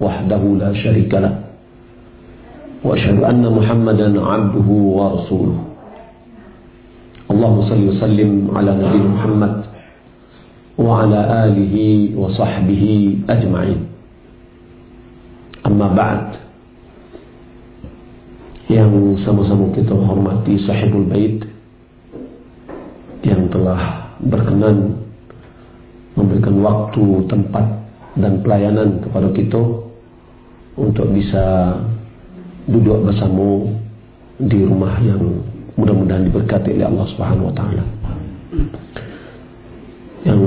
وحده لا شريك له وأشهد أن محمدا عبده ورسوله اللهم صل وسلم على نبينا محمد وعلى آله وصحبه أجمعين أما بعد yang sama-sama kita hormati sahibul bait yang telah berkenan memberikan waktu, tempat dan pelayanan kepada kita untuk bisa duduk bersama di rumah yang mudah-mudahan diberkati oleh Allah Subhanahu wa taala. Yang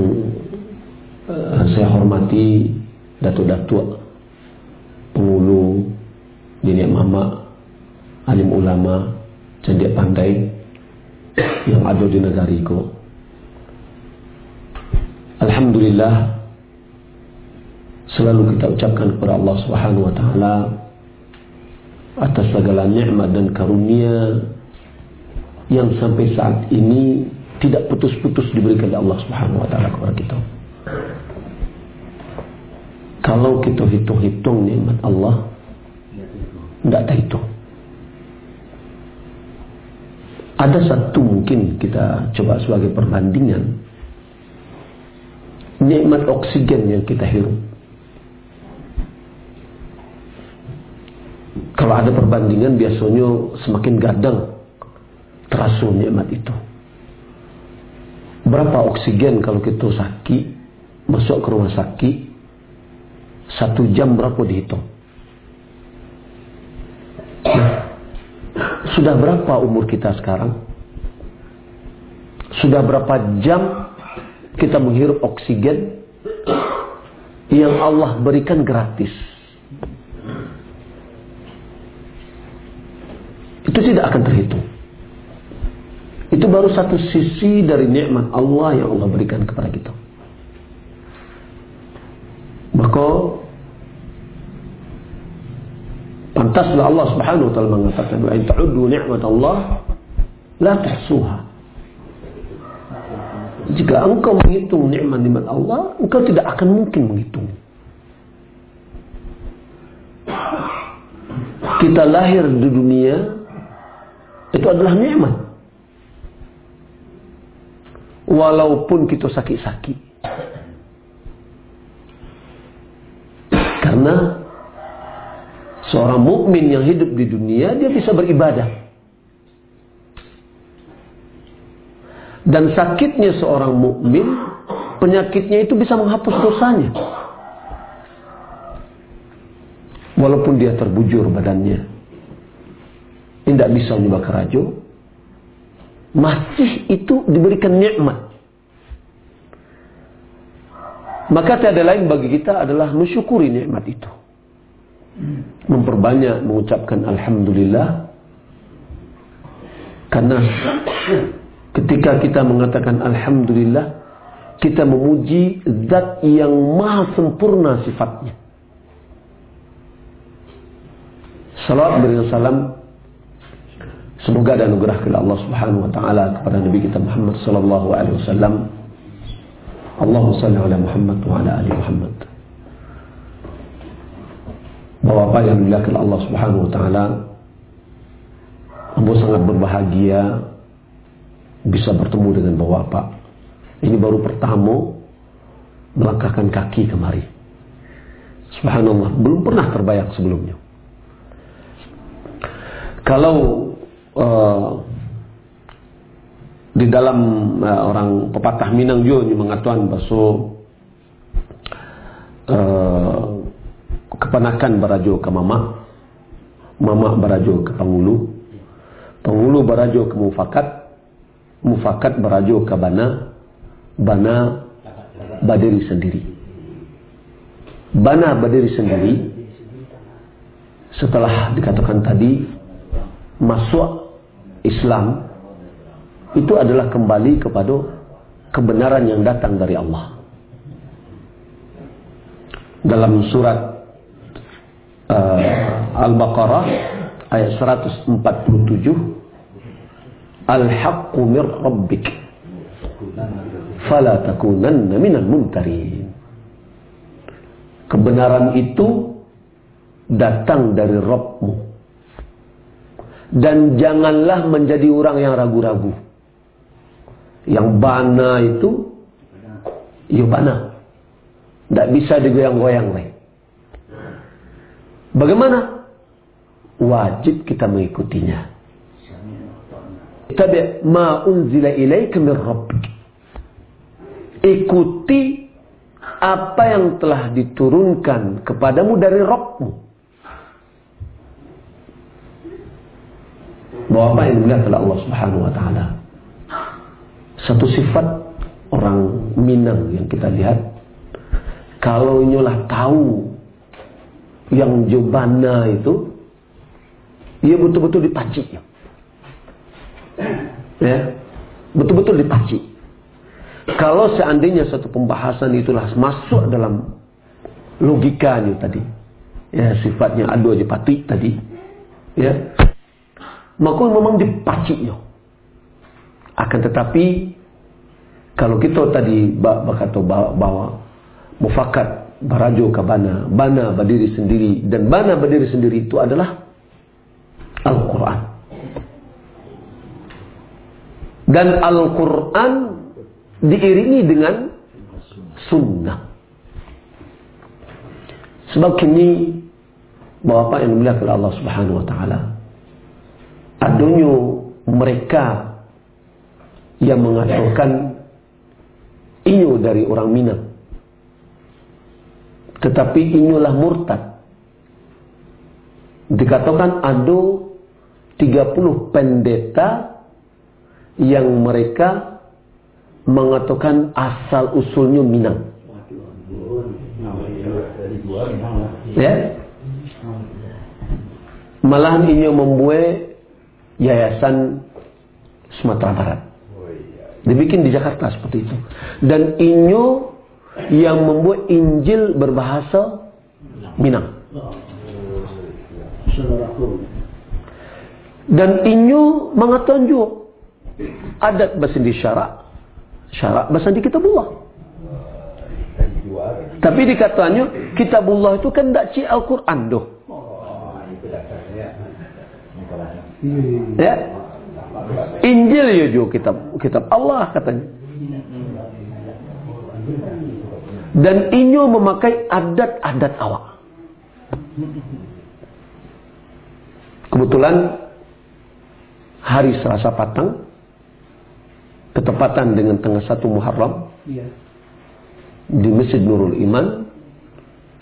uh, saya hormati datuk-datuk pengulu nenek mama alim ulama cendekia pandai yang ada di negara itu Alhamdulillah selalu kita ucapkan kepada Allah Subhanahu wa taala atas segala nikmat dan karunia yang sampai saat ini tidak putus-putus diberikan oleh Allah Subhanahu wa taala kepada kita. Kalau kita hitung-hitung nikmat Allah tidak terhitung. Ada satu mungkin kita coba sebagai perbandingan nikmat oksigen yang kita hirup. Kalau ada perbandingan biasanya semakin gadang terasa nikmat itu. Berapa oksigen kalau kita sakit masuk ke rumah sakit satu jam berapa dihitung? Nah, sudah berapa umur kita sekarang? Sudah berapa jam kita menghirup oksigen yang Allah berikan gratis. Itu tidak akan terhitung. Itu baru satu sisi dari nikmat Allah yang Allah berikan kepada kita. Maka pantaslah Allah Subhanahu wa taala mengatakan wa in ta'uddu ni'mat Allah la tuhsuha. Jika engkau menghitung nikmat-nikmat Allah, engkau tidak akan mungkin menghitung. Kita lahir di dunia itu adalah nikmat. Walaupun kita sakit-sakit. Karena seorang mukmin yang hidup di dunia dia bisa beribadah. Dan sakitnya seorang mukmin, penyakitnya itu bisa menghapus dosanya. Walaupun dia terbujur badannya. Tidak bisa menyembah kerajo. Masih itu diberikan nikmat. Maka tiada lain bagi kita adalah mensyukuri nikmat itu. Memperbanyak mengucapkan Alhamdulillah. Karena Ketika kita mengatakan Alhamdulillah, kita memuji zat yang maha sempurna sifatnya. Salawat berikan salam Semoga ada anugerah kepada Allah Subhanahu wa taala kepada Nabi kita Muhammad sallallahu alaihi wasallam. Allahumma salli ala Muhammad wa ala ali Muhammad. Bapak yang dimuliakan Allah Subhanahu wa taala, Ambo sangat berbahagia bisa bertemu dengan Bapak. Ini baru pertama melangkahkan kaki kemari. Subhanallah, belum pernah terbayang sebelumnya. Kalau uh, di dalam uh, orang pepatah Minang juga mengatakan bahwa uh, keponakan berajo ke mama, mama berajo ke pengulu, pengulu berajo ke mufakat, mufakat berajo ke bana bana badiri sendiri. Bana berdiri sendiri setelah dikatakan tadi masuk Islam itu adalah kembali kepada kebenaran yang datang dari Allah. Dalam surat uh, Al-Baqarah ayat 147 Al-haqqu mir rabbik fala takunanna minal muntarin. Kebenaran itu datang dari Rabbmu. Dan janganlah menjadi orang yang ragu-ragu. Yang bana itu, ya bana. Tidak bisa digoyang-goyang. Bagaimana? Wajib kita mengikutinya. Tabi' ma unzila ilaika min rabbik. Ikuti apa yang telah diturunkan kepadamu dari Rabbmu. Bahwa apa yang dilihat oleh Allah Subhanahu wa taala. Satu sifat orang Minang yang kita lihat kalau nyolah tahu yang jobana itu ia betul-betul dipaci ya betul-betul dipaci kalau seandainya satu pembahasan itulah masuk dalam logikanya tadi ya sifatnya adu aja pati tadi ya maka memang dipaci yo akan tetapi kalau kita tadi berkata bahwa mufakat barajo ke bana berdiri sendiri dan bana berdiri sendiri itu adalah Al-Quran dan Al-Quran diiringi dengan sunnah. Sebab kini apa yang dimuliakan Allah Subhanahu wa taala adanya mereka yang mengatakan inyo dari orang Minang. Tetapi inyolah murtad. Dikatakan ada 30 pendeta yang mereka mengatakan asal usulnya Minang. Ya. Malahan ini membuat yayasan Sumatera Barat. Dibikin di Jakarta seperti itu. Dan Inyo yang membuat Injil berbahasa Minang. Dan Inyo mengatakan juga adat bahasa di syarak syarak bahasa di kitabullah tapi dikatanya kitabullah itu kan tak cik Al-Quran doh ya. Injil ya juga kitab kitab Allah katanya. Dan inyo memakai adat-adat awak. Kebetulan hari Selasa Patang ketepatan dengan tanggal 1 Muharram ya. di Masjid Nurul Iman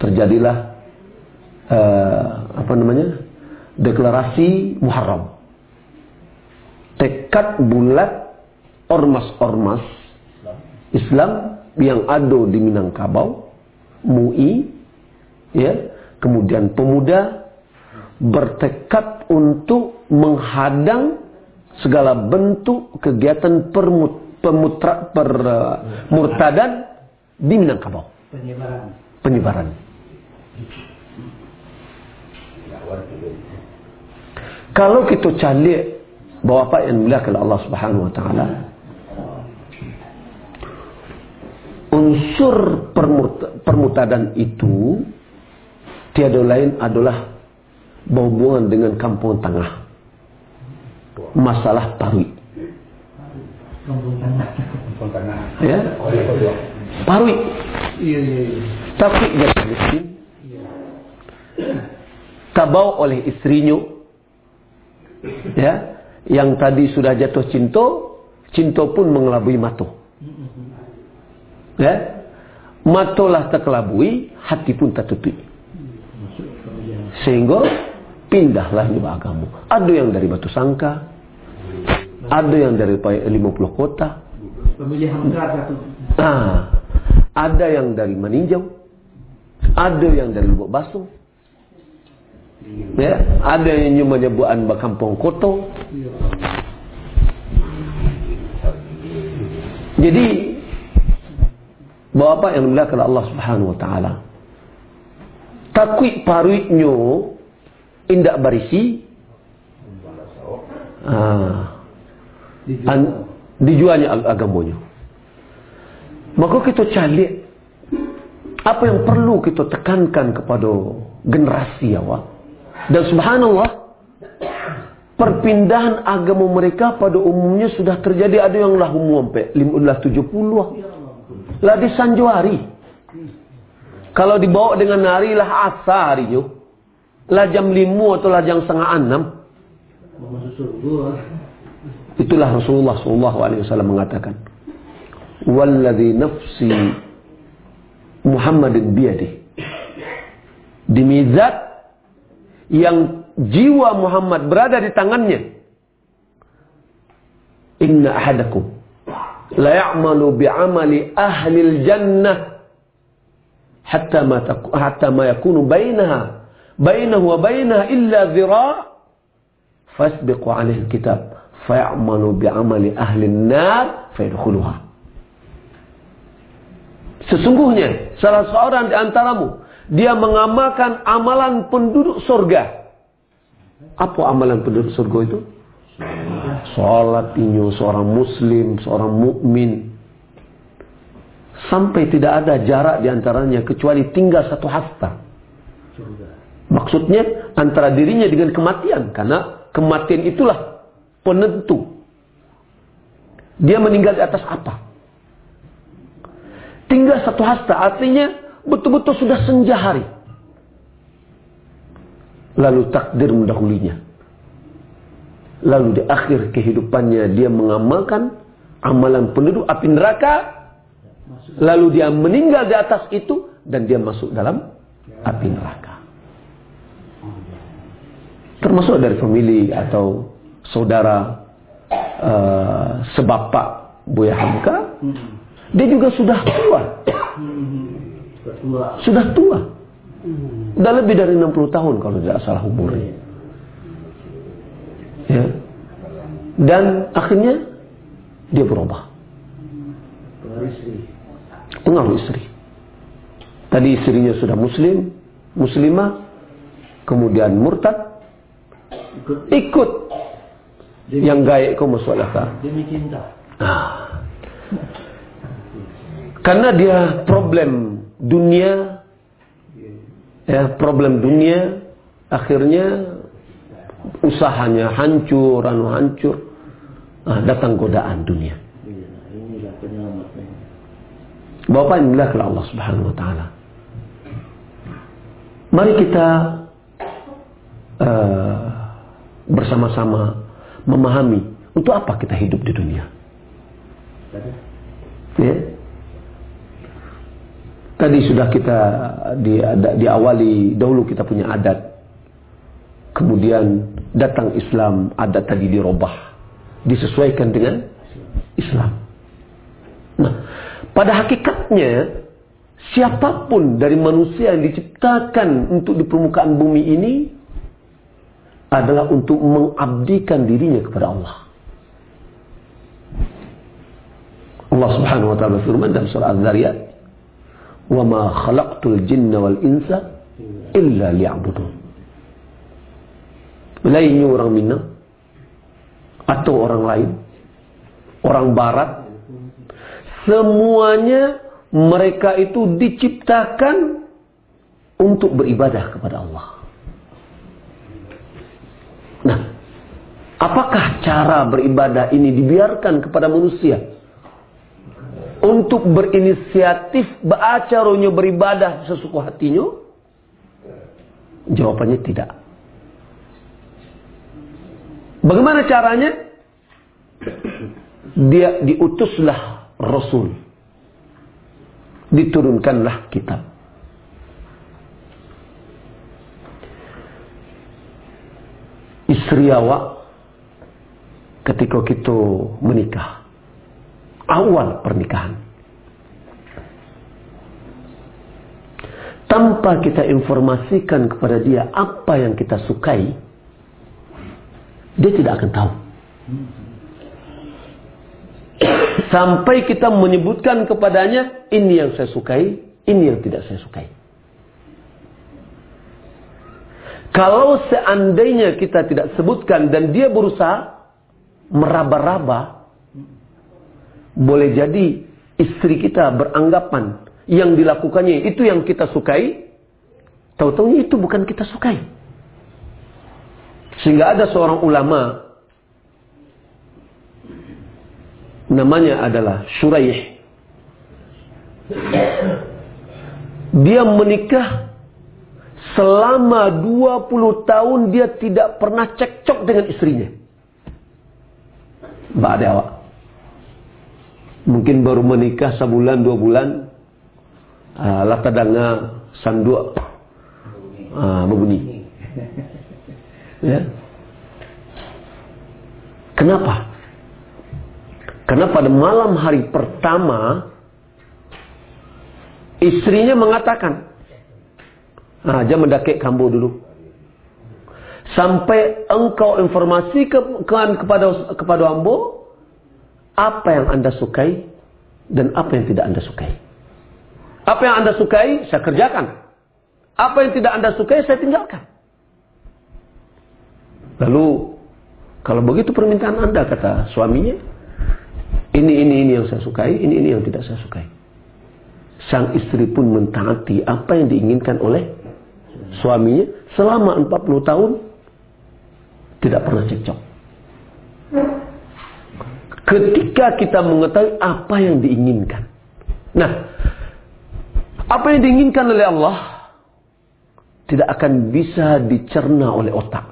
terjadilah uh, apa namanya deklarasi Muharram tekad bulat ormas-ormas Islam yang ada di Minangkabau MUI ya kemudian pemuda bertekad untuk menghadang segala bentuk kegiatan permut, pemutra, permurtadan uh, di Minangkabau. Penyebaran. Penyebaran. Kalau kita cari bahwa apa yang dimuliakan Allah Subhanahu wa taala unsur permutadan itu tiada lain adalah berhubungan dengan kampung tengah masalah parwi. Ya? Parwi. Iya, iya, iya. Tapi jatuh miskin. Tabau oleh istrinya. Ya. Yang tadi sudah jatuh cinta. Cinta pun mengelabui mato. Ya. Matolah terkelabui. Hati pun tertutup. Sehingga pindahlah juga agama. Ada yang dari batu sangka, ada yang dari 50 kota. Pemilihan satu. Ah, ada yang dari meninjau. Ada yang dari Lubuk Basung. Ya, ada yang menyebutkan Kampung Koto. Jadi Bapak yang dimuliakan Allah Subhanahu wa taala. Takwik paruitnya indak barisi ah, dijualnya ag agamanya. Maka kita cari apa yang perlu kita tekankan kepada generasi awak. Dan subhanallah perpindahan agama mereka pada umumnya sudah terjadi ada yang lah umum sampai 1570 lah di Sanjuari. Kalau dibawa dengan hari lah asa hari itu. Lah jam lima atau lah jam setengah enam. Itulah Rasulullah SAW mengatakan. Walladhi nafsi Muhammadin biyadi. Demi zat yang jiwa Muhammad berada di tangannya. Inna ahadakum la ya'malu bi'amali ahli al-jannah hatta ma hatta ma yakunu bainaha bainahu wa bainaha illa dhira' fasbiqu 'alaihi al-kitab fay'malu bi'amali ahli an-nar fayadkhuluha Sesungguhnya salah seorang di antaramu dia mengamalkan amalan penduduk surga. Apa amalan penduduk surga itu? Salat inyo seorang muslim, seorang mukmin sampai tidak ada jarak di antaranya kecuali tinggal satu hasta. Maksudnya antara dirinya dengan kematian karena kematian itulah penentu. Dia meninggal di atas apa? Tinggal satu hasta artinya betul-betul sudah senja hari. Lalu takdir mendahulinya. Lalu di akhir kehidupannya dia mengamalkan amalan penduduk api neraka. Lalu dia meninggal di atas itu dan dia masuk dalam api neraka. Termasuk dari famili atau saudara uh, sebapak Buya Hamka. Dia juga sudah tua. Sudah tua. Sudah lebih dari 60 tahun kalau tidak salah umurnya. Ya. Dan akhirnya dia berubah. Pengaruh istri. Tadi istrinya sudah muslim, muslimah, kemudian murtad, ikut, yang gaik kau masuk. Demi cinta. Ah. Karena dia problem dunia, ya problem dunia, akhirnya usahanya hancur, anu hancur. Nah, datang godaan dunia. Bapak inilah ke Allah Subhanahu wa taala. Mari kita uh, bersama-sama memahami untuk apa kita hidup di dunia. Ya. Tadi sudah kita di, diawali dahulu kita punya adat Kemudian datang Islam, ada tadi dirubah. Disesuaikan dengan Islam. Nah, pada hakikatnya, siapa pun dari manusia yang diciptakan untuk di permukaan bumi ini, adalah untuk mengabdikan dirinya kepada Allah. Allah Subhanahu wa taala firman dalam surah Az-Zariyat, "Wa ma khalaqtul jinna wal insa illa liya'budun." lainnya orang Minang atau orang lain, orang Barat, semuanya mereka itu diciptakan untuk beribadah kepada Allah. Nah, apakah cara beribadah ini dibiarkan kepada manusia? Untuk berinisiatif beracaranya beribadah sesuka hatinya? Jawabannya tidak. Bagaimana caranya? Dia diutuslah Rasul. Diturunkanlah kitab. Istri awak ketika kita menikah. Awal pernikahan. tanpa kita informasikan kepada dia apa yang kita sukai, dia tidak akan tahu. Sampai kita menyebutkan kepadanya, ini yang saya sukai, ini yang tidak saya sukai. Kalau seandainya kita tidak sebutkan dan dia berusaha meraba-raba, boleh jadi istri kita beranggapan yang dilakukannya itu yang kita sukai, tahu-tahu itu bukan kita sukai. Sehingga ada seorang ulama namanya adalah Shuraih. Dia menikah selama 20 tahun dia tidak pernah cekcok dengan istrinya. Mbak awak. Mungkin baru menikah sebulan dua bulan uh, latadanga sandua uh, berbunyi. Ya. Kenapa? Karena pada malam hari pertama istrinya mengatakan, "Ah, jam mendakik kambu dulu." Sampai engkau informasi ke, ke, kepada kepada ambo apa yang anda sukai dan apa yang tidak anda sukai. Apa yang anda sukai, saya kerjakan. Apa yang tidak anda sukai, saya tinggalkan. Lalu, kalau begitu permintaan anda, kata suaminya, ini, ini, ini yang saya sukai, ini, ini yang tidak saya sukai. Sang istri pun mentaati apa yang diinginkan oleh suaminya selama 40 tahun tidak pernah cekcok. Ketika kita mengetahui apa yang diinginkan. Nah, apa yang diinginkan oleh Allah tidak akan bisa dicerna oleh otak.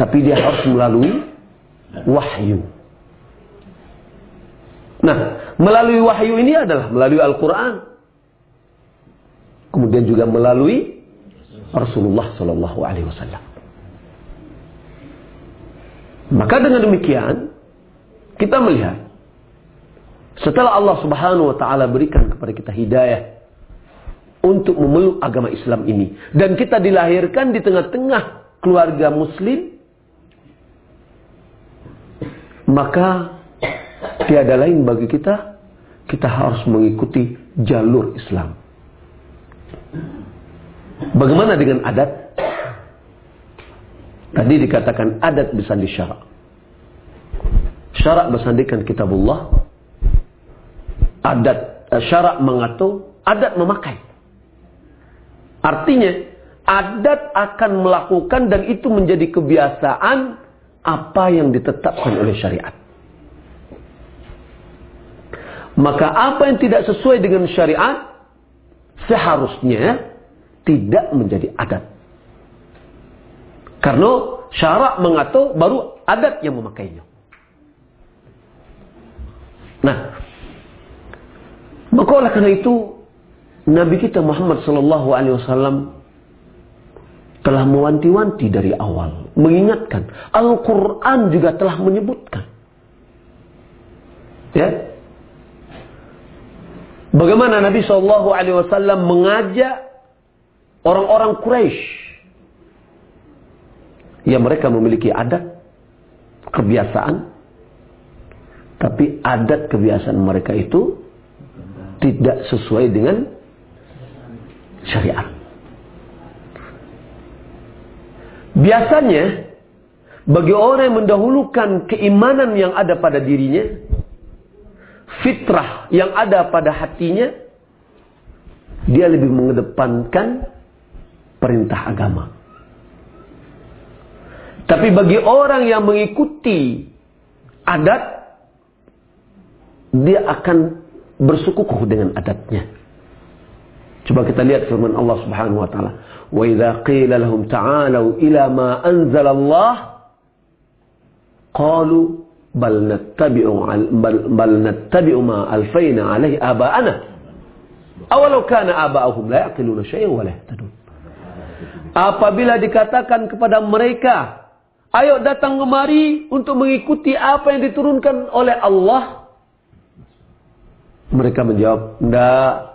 Tapi dia harus melalui wahyu. Nah, melalui wahyu ini adalah melalui Al-Quran. Kemudian juga melalui Rasulullah Sallallahu Alaihi Wasallam. Maka dengan demikian, kita melihat setelah Allah Subhanahu wa taala berikan kepada kita hidayah untuk memeluk agama Islam ini dan kita dilahirkan di tengah-tengah keluarga muslim maka tiada lain bagi kita kita harus mengikuti jalur Islam. Bagaimana dengan adat? Tadi dikatakan adat bersandi syarak. Syarak bersandikan kitabullah, adat uh, syarak mengatur, adat memakai. Artinya, adat akan melakukan dan itu menjadi kebiasaan apa yang ditetapkan oleh syariat. Maka apa yang tidak sesuai dengan syariat seharusnya tidak menjadi adat. Karena syarak mengatur baru adat yang memakainya. Nah, maka oleh karena itu Nabi kita Muhammad Sallallahu Alaihi Wasallam telah mewanti-wanti dari awal, mengingatkan. Al-Quran juga telah menyebutkan. Ya, Bagaimana Nabi Shallallahu Alaihi Wasallam mengajak orang-orang Quraisy yang mereka memiliki adat, kebiasaan, tapi adat kebiasaan mereka itu tidak sesuai dengan syariat. Biasanya bagi orang yang mendahulukan keimanan yang ada pada dirinya, fitrah yang ada pada hatinya, dia lebih mengedepankan perintah agama. Tapi bagi orang yang mengikuti adat, dia akan bersekukuh dengan adatnya. Coba kita lihat firman Allah Subhanahu wa taala. Wa idza qila lahum ta'alu ila ma anzala Allah qalu bal nattabi'u bal, nattabi'u ma alfaina alaihi aba'ana awalau kana aba'uhum la yaqiluna syai'an wa la yahtadun apabila dikatakan kepada mereka ayo datang kemari untuk mengikuti apa yang diturunkan oleh Allah mereka menjawab, tidak.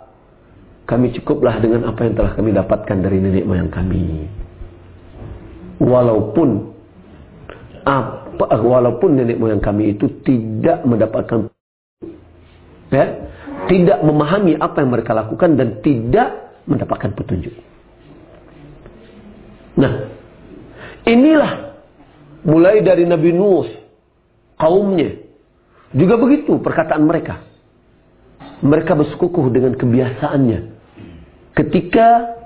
kami cukuplah dengan apa yang telah kami dapatkan dari nenek moyang kami. Walaupun apa walaupun nenek moyang kami itu tidak mendapatkan ya, tidak memahami apa yang mereka lakukan dan tidak mendapatkan petunjuk. Nah, inilah mulai dari Nabi Nuh, kaumnya, juga begitu perkataan mereka. Mereka bersekukuh dengan kebiasaannya ketika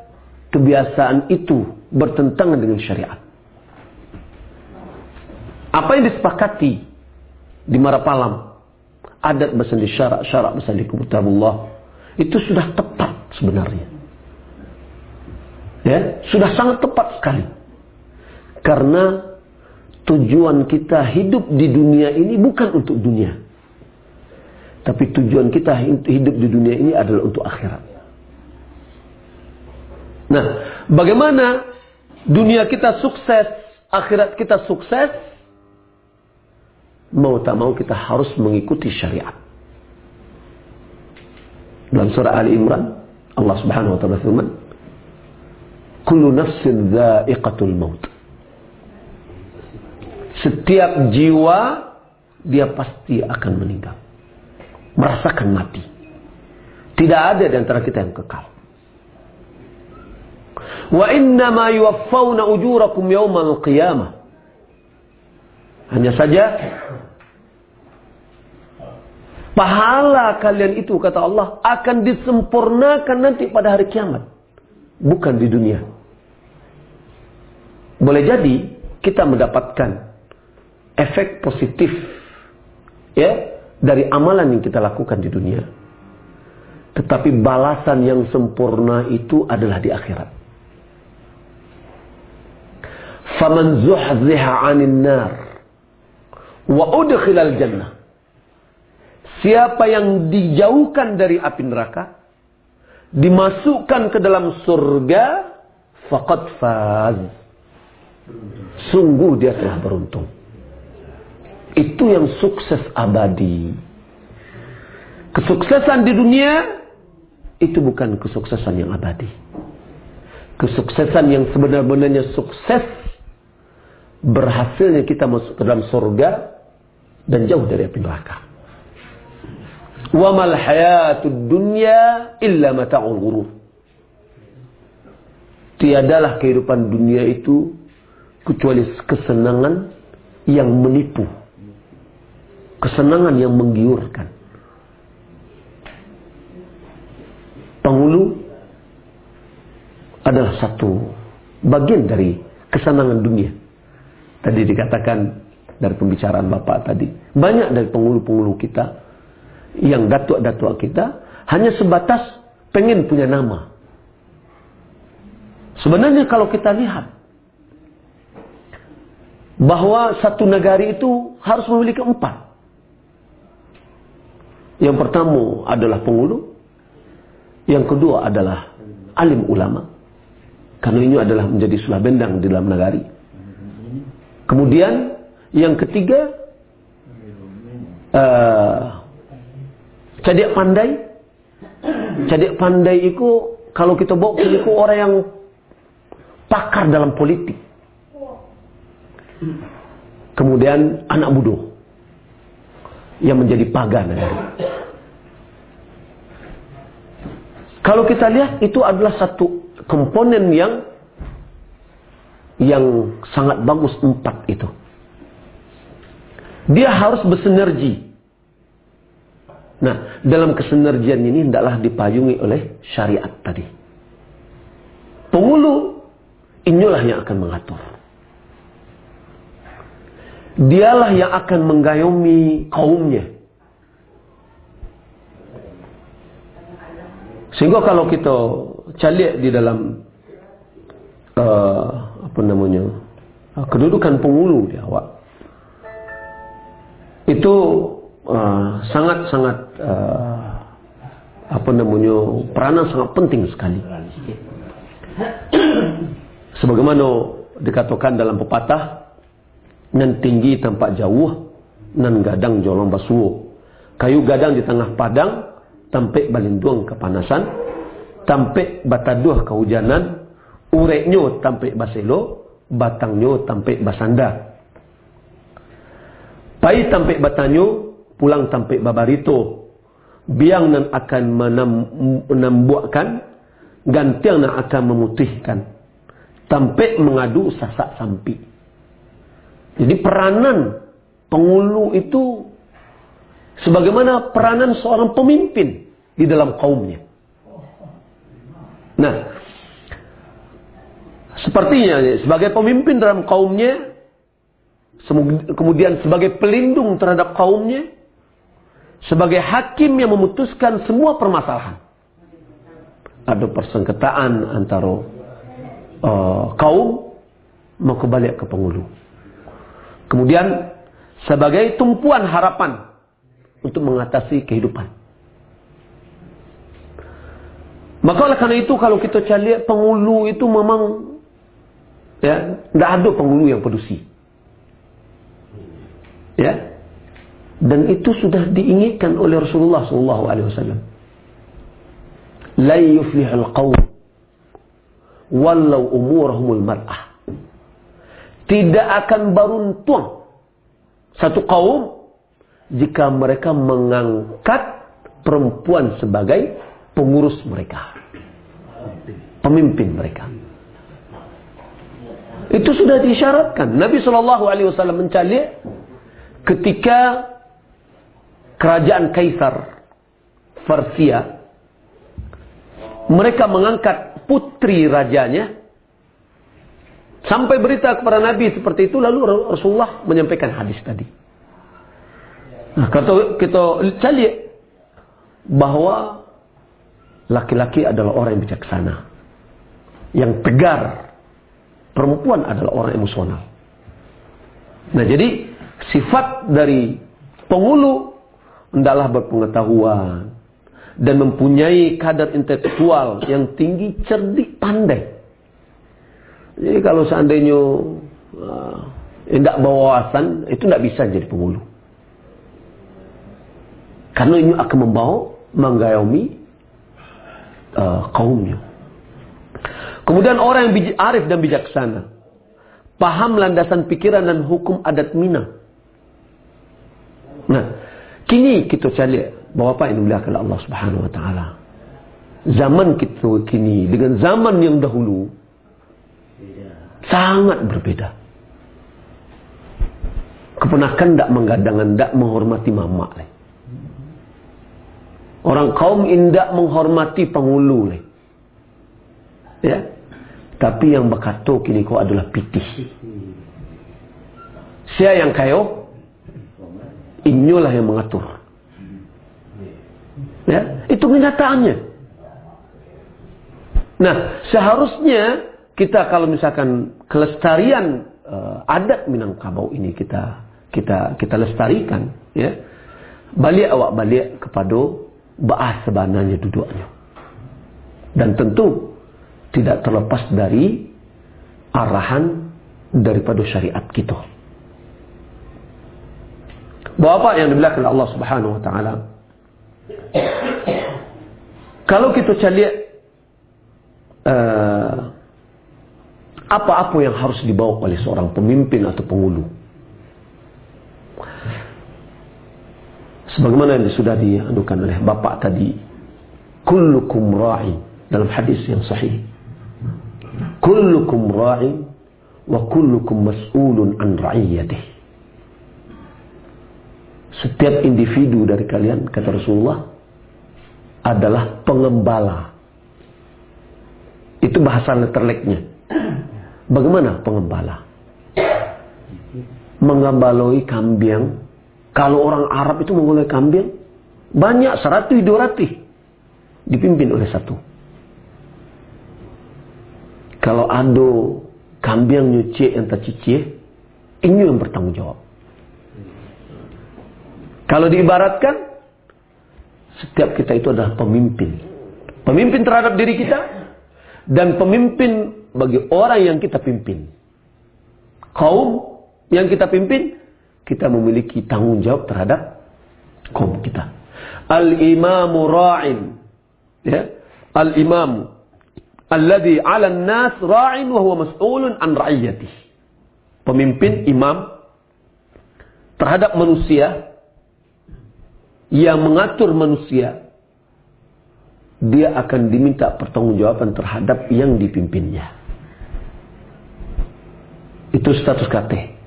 kebiasaan itu bertentangan dengan syariat. Apa yang disepakati di Marapalam, adat bersandi syarak, syarak bersandi kitabullah, itu sudah tepat sebenarnya. Ya, sudah sangat tepat sekali. Karena tujuan kita hidup di dunia ini bukan untuk dunia. Tapi tujuan kita hidup di dunia ini adalah untuk akhirat. Nah, bagaimana dunia kita sukses, akhirat kita sukses? Mau tak mau kita harus mengikuti syariat. Dalam surah Ali Imran, Allah Subhanahu wa taala firman, "Kullu nafsin dha'iqatul maut." Setiap jiwa dia pasti akan meninggal. Merasakan mati. Tidak ada di antara kita yang kekal. Wa inna ma yuwaffawna ujurakum yawmal qiyamah. Hanya saja pahala kalian itu kata Allah akan disempurnakan nanti pada hari kiamat, bukan di dunia. Boleh jadi kita mendapatkan efek positif ya dari amalan yang kita lakukan di dunia. Tetapi balasan yang sempurna itu adalah di akhirat. faman zuhziha 'anil nar wa udkhilal jannah siapa yang dijauhkan dari api neraka dimasukkan ke dalam surga faqad faz sungguh dia telah beruntung itu yang sukses abadi kesuksesan di dunia itu bukan kesuksesan yang abadi kesuksesan yang sebenar-benarnya sukses berhasilnya kita masuk ke dalam surga dan jauh dari api neraka. Wa mal hayatud dunya illa mata'ul ghurur. Tiadalah kehidupan dunia itu kecuali kesenangan yang menipu. Kesenangan yang menggiurkan. Penghulu adalah satu bagian dari kesenangan dunia. Tadi dikatakan dari pembicaraan Bapak tadi. Banyak dari penghulu-penghulu kita yang datuk-datuk kita hanya sebatas pengen punya nama. Sebenarnya kalau kita lihat bahwa satu negari itu harus memiliki empat. Yang pertama adalah penghulu. Yang kedua adalah alim ulama. Karena ini adalah menjadi sulah bendang di dalam negari. Kemudian yang ketiga uh, cadik pandai. Cadik pandai itu kalau kita bawa itu orang yang pakar dalam politik. Kemudian anak budo yang menjadi pagan Kalau kita lihat itu adalah satu komponen yang yang sangat bagus empat itu. Dia harus bersinergi. Nah, dalam kesenergian ini hendaklah dipayungi oleh syariat tadi. Penghulu, inilah yang akan mengatur. Dialah yang akan menggayomi kaumnya. Sehingga kalau kita calik di dalam uh, apa namanya ah, kedudukan penghulu di awak itu sangat-sangat uh, uh, apa namanya peranan sangat penting sekali. Sebagaimana dikatakan dalam pepatah nan tinggi tampak jauh nan gadang jolong basuh. Kayu gadang di tengah padang tampik balinduang kepanasan tampe bataduh kehujanan, ureknya tampe baselo, batangnya tampe basanda. Pai tampe batanyo, pulang tampe babarito. Biang nan akan menambuakan, gantiang nan akan memutihkan. Tampe mengadu sasak sampi. Jadi peranan pengulu itu sebagaimana peranan seorang pemimpin di dalam kaumnya. Nah, sepertinya sebagai pemimpin dalam kaumnya, kemudian sebagai pelindung terhadap kaumnya, sebagai hakim yang memutuskan semua permasalahan. Ada persengketaan antara uh, kaum mau kembali ke pengulu. Kemudian sebagai tumpuan harapan untuk mengatasi kehidupan. Maka oleh karena itu kalau kita cari pengulu itu memang ya tidak ada pengulu yang pedusi. Ya. Dan itu sudah diinginkan oleh Rasulullah sallallahu alaihi wasallam. La yuflihul qaum walau umurahumul mar'ah. Tidak akan beruntung satu kaum jika mereka mengangkat perempuan sebagai pengurus mereka. Pemimpin mereka. Itu sudah disyaratkan. Nabi Shallallahu Alaihi Wasallam mencari ketika kerajaan Kaisar Persia mereka mengangkat putri rajanya sampai berita kepada Nabi seperti itu lalu Rasulullah menyampaikan hadis tadi. Nah, kita kita cari bahwa Laki-laki adalah orang yang bijaksana. Yang tegar. Perempuan adalah orang emosional. Nah jadi sifat dari pengulu hendaklah berpengetahuan dan mempunyai kadar intelektual yang tinggi, cerdik, pandai. Jadi kalau seandainya tidak uh, bawa wawasan, itu tidak bisa jadi pengulu. Karena ini akan membawa menggayomi uh, kaumnya. Kemudian orang yang arif dan bijaksana. Paham landasan pikiran dan hukum adat Minang. Nah, kini kita cari bahawa apa yang dimuliakan Allah Subhanahu Wa Taala. Zaman kita kini dengan zaman yang dahulu sangat berbeda. Keponakan tak menggadang tak menghormati mamak. Orang kaum indak menghormati penghulu. Ya. Tapi yang berkata kini kau adalah pitih. Siapa yang kayo? Inilah yang mengatur. Ya, itu kenyataannya. Nah, seharusnya kita kalau misalkan kelestarian uh, adat Minangkabau ini kita kita kita lestarikan, ya. Balik awak balik kepada bahas sebenarnya duduknya. Dan tentu tidak terlepas dari arahan daripada syariat kita. Bapak yang di belakang Allah Subhanahu wa taala. Kalau kita cari uh, apa-apa yang harus dibawa oleh seorang pemimpin atau pengulu. Sebagaimana yang sudah dianukan oleh bapak tadi. Kullukum ra'i dalam hadis yang sahih. Kullukum ra'i wa kullukum mas'ulun an ra'iyatih. Setiap individu dari kalian kata Rasulullah adalah pengembala. Itu bahasa letterleknya bagaimana pengembala? Mengembaloi kambing kalau orang Arab itu memulai kambing, banyak seratus dua ratus dipimpin oleh satu. Kalau ada kambing nyuci yang tercici, ini yang bertanggung jawab. Kalau diibaratkan, setiap kita itu adalah pemimpin. Pemimpin terhadap diri kita, dan pemimpin bagi orang yang kita pimpin. Kaum yang kita pimpin, kita memiliki tanggung jawab terhadap kaum kita. Al-imamu ra'in. Ya. al-imam alladhi 'ala an-nas ra'in wa huwa mas'ulun an ra'iyatihi. Pemimpin imam terhadap manusia yang mengatur manusia dia akan diminta pertanggungjawaban terhadap yang dipimpinnya. Itu status KT.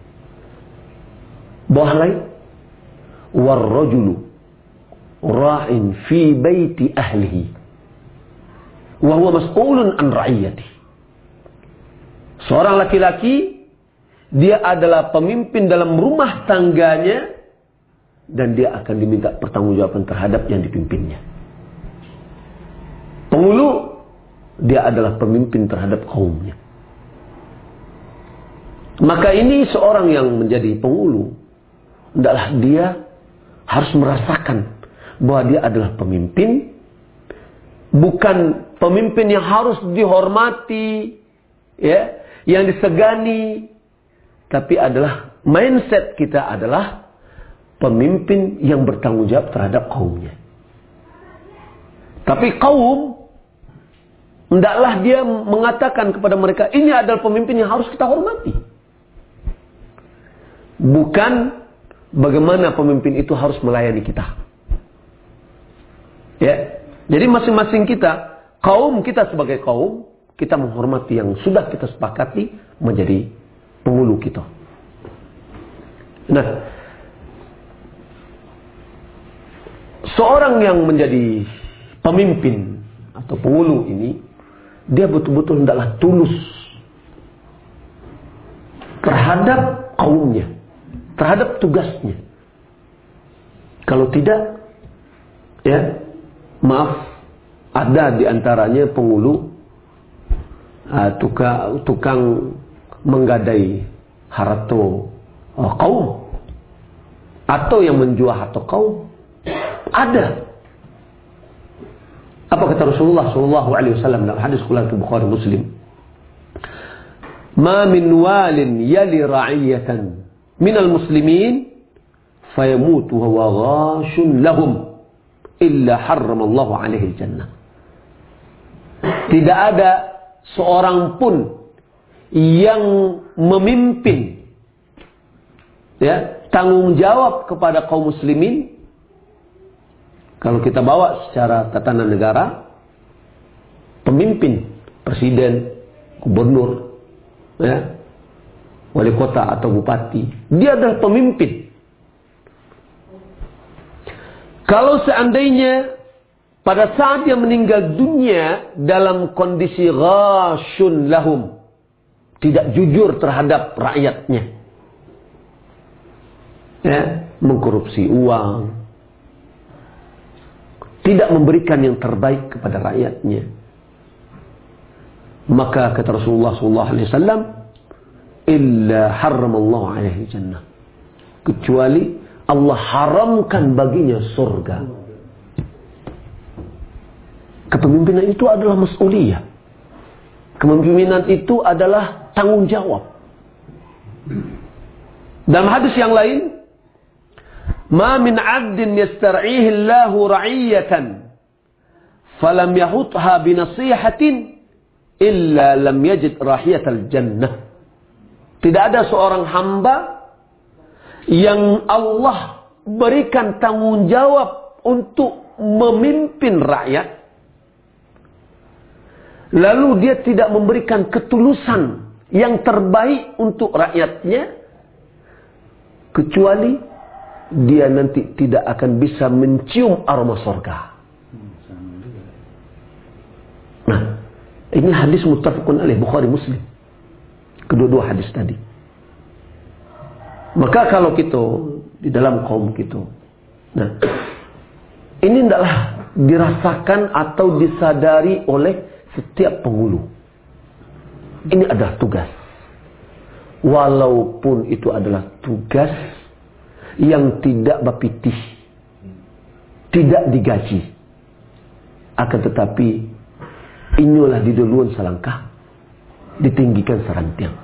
Bawah lain warrajulu ra'in fi baiti ahlihi wa huwa mas'ulun an ra'iyati. Seorang laki-laki dia adalah pemimpin dalam rumah tangganya dan dia akan diminta pertanggungjawaban terhadap yang dipimpinnya. Penghulu dia adalah pemimpin terhadap kaumnya. Maka ini seorang yang menjadi penghulu adalah dia harus merasakan bahwa dia adalah pemimpin bukan pemimpin yang harus dihormati, ya, yang disegani, tapi adalah mindset kita adalah pemimpin yang bertanggung jawab terhadap kaumnya. Tapi kaum hendaklah dia mengatakan kepada mereka ini adalah pemimpin yang harus kita hormati. Bukan bagaimana pemimpin itu harus melayani kita. Ya, jadi masing-masing kita, kaum kita sebagai kaum, kita menghormati yang sudah kita sepakati menjadi penghulu kita. Nah, seorang yang menjadi pemimpin atau penghulu ini, dia betul-betul hendaklah tulus terhadap kaumnya, terhadap tugasnya. Kalau tidak, ya maaf ada di antaranya pengulu uh, tuka, tukang menggadai harto uh, kaum atau yang menjual harta kaum ada. Apa kata Rasulullah sallallahu alaihi wasallam dalam hadis riwayat Bukhari Muslim? Ma min walin yali ra'iyatan min al-muslimin fayamutu huwa ghashun lahum illa harramallahu alaihi jannah. Tidak ada seorang pun yang memimpin ya, tanggung jawab kepada kaum muslimin kalau kita bawa secara tatanan negara pemimpin, presiden, gubernur, ya, wali kota atau bupati, dia adalah pemimpin Kalau seandainya pada saat dia meninggal dunia dalam kondisi ghashun lahum. Tidak jujur terhadap rakyatnya. Ya, mengkorupsi uang. Tidak memberikan yang terbaik kepada rakyatnya. Maka kata Rasulullah SAW, illa haramallahu alaihi jannah. Kecuali Allah haramkan baginya surga. Kepemimpinan itu adalah mas'uliyah. Kepemimpinan itu adalah tanggung jawab. Dalam hadis yang lain, "Ma min 'abdin yastar'ihi Allahu ra'iyatan falam yahutha bi nasihatin illa lam yajid rahiyatal jannah." Tidak ada seorang hamba yang Allah berikan tanggung jawab untuk memimpin rakyat, lalu dia tidak memberikan ketulusan yang terbaik untuk rakyatnya, kecuali dia nanti tidak akan bisa mencium aroma surga. Nah, ini hadis muttafaqun alaih Bukhari Muslim. Kedua-dua hadis tadi. Maka kalau kita di dalam kaum kita, nah ini adalah dirasakan atau disadari oleh setiap penghulu. Ini adalah tugas. Walaupun itu adalah tugas yang tidak bapitih, tidak digaji. Akan tetapi, inilah diduluan selangkah, ditinggikan serantiang.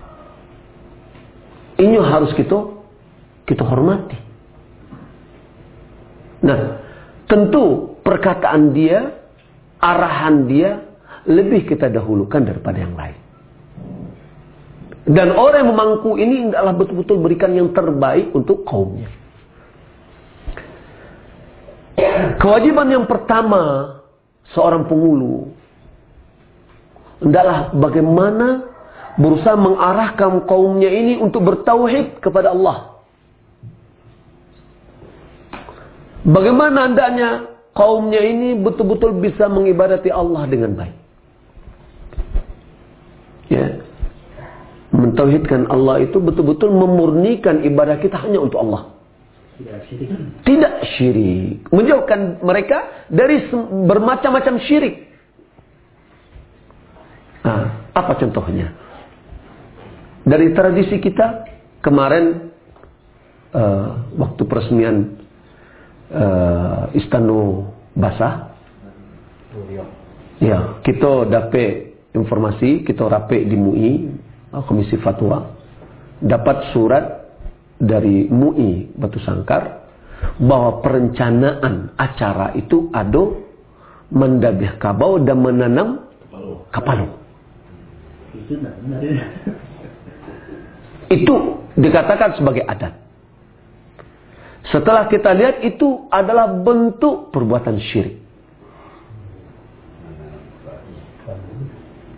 Ini harus kita kita hormati. Nah, tentu perkataan dia arahan dia lebih kita dahulukan daripada yang lain. Dan orang yang memangku ini adalah betul-betul berikan yang terbaik untuk kaumnya. Kewajiban yang pertama seorang pengulu adalah bagaimana berusaha mengarahkan kaumnya ini untuk bertauhid kepada Allah. Bagaimana hendaknya kaumnya ini betul-betul bisa mengibadati Allah dengan baik. Ya. Mentauhidkan Allah itu betul-betul memurnikan ibadah kita hanya untuk Allah. Tidak syirik. Menjauhkan mereka dari bermacam-macam syirik. Nah, apa contohnya? Dari tradisi kita, kemarin uh, waktu peresmian uh, Istana Basah, ya, kita dapat informasi, kita rapi di MUI, Komisi Fatwa, dapat surat dari MUI Batu Sangkar bahwa perencanaan acara itu ada mendabih kabau dan menanam kapalu. Itu dikatakan sebagai adat. Setelah kita lihat itu adalah bentuk perbuatan syirik.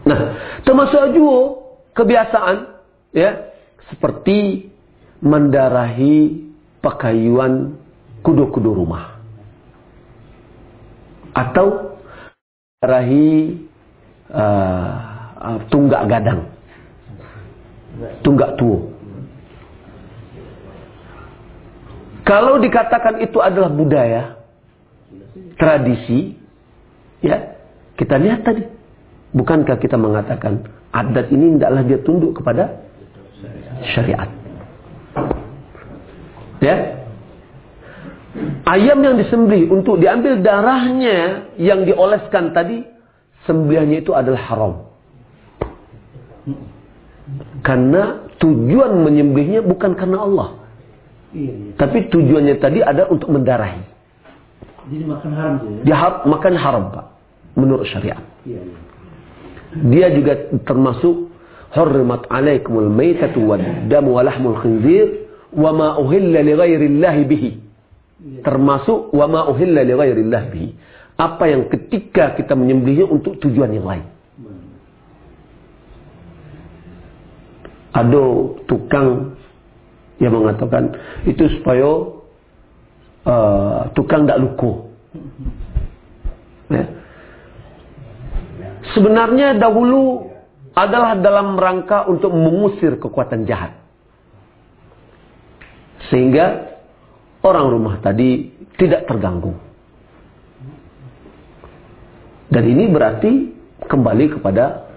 Nah, termasuk juga kebiasaan ya seperti mendarahi pakaian kudu-kudu rumah. Atau mendarahi uh, uh, tunggak gadang. Tunggak tuo. Kalau dikatakan itu adalah budaya, tradisi, ya, kita lihat tadi. Bukankah kita mengatakan adat ini tidaklah dia tunduk kepada syariat. Ya. Ayam yang disembelih untuk diambil darahnya yang dioleskan tadi, sembelihannya itu adalah haram. Karena tujuan menyembelihnya bukan karena Allah. Iya, iya. Tapi tujuannya tadi ada untuk mendarahi. Jadi makan haram ya? Dia makan haram, Pak. Menurut syariat. Iya, iya. Dia juga termasuk Hurrimat alaikumul maitatu wad damu wa lahmul khinzir wa ma uhilla li ghairillahi bihi. Termasuk wa ma uhilla li ghairillahi bihi. Apa yang ketika kita menyembelihnya untuk tujuan yang lain. Ada tukang yang mengatakan itu supaya uh, tukang tak luku. Ya. Sebenarnya dahulu adalah dalam rangka untuk mengusir kekuatan jahat. Sehingga orang rumah tadi tidak terganggu. Dan ini berarti kembali kepada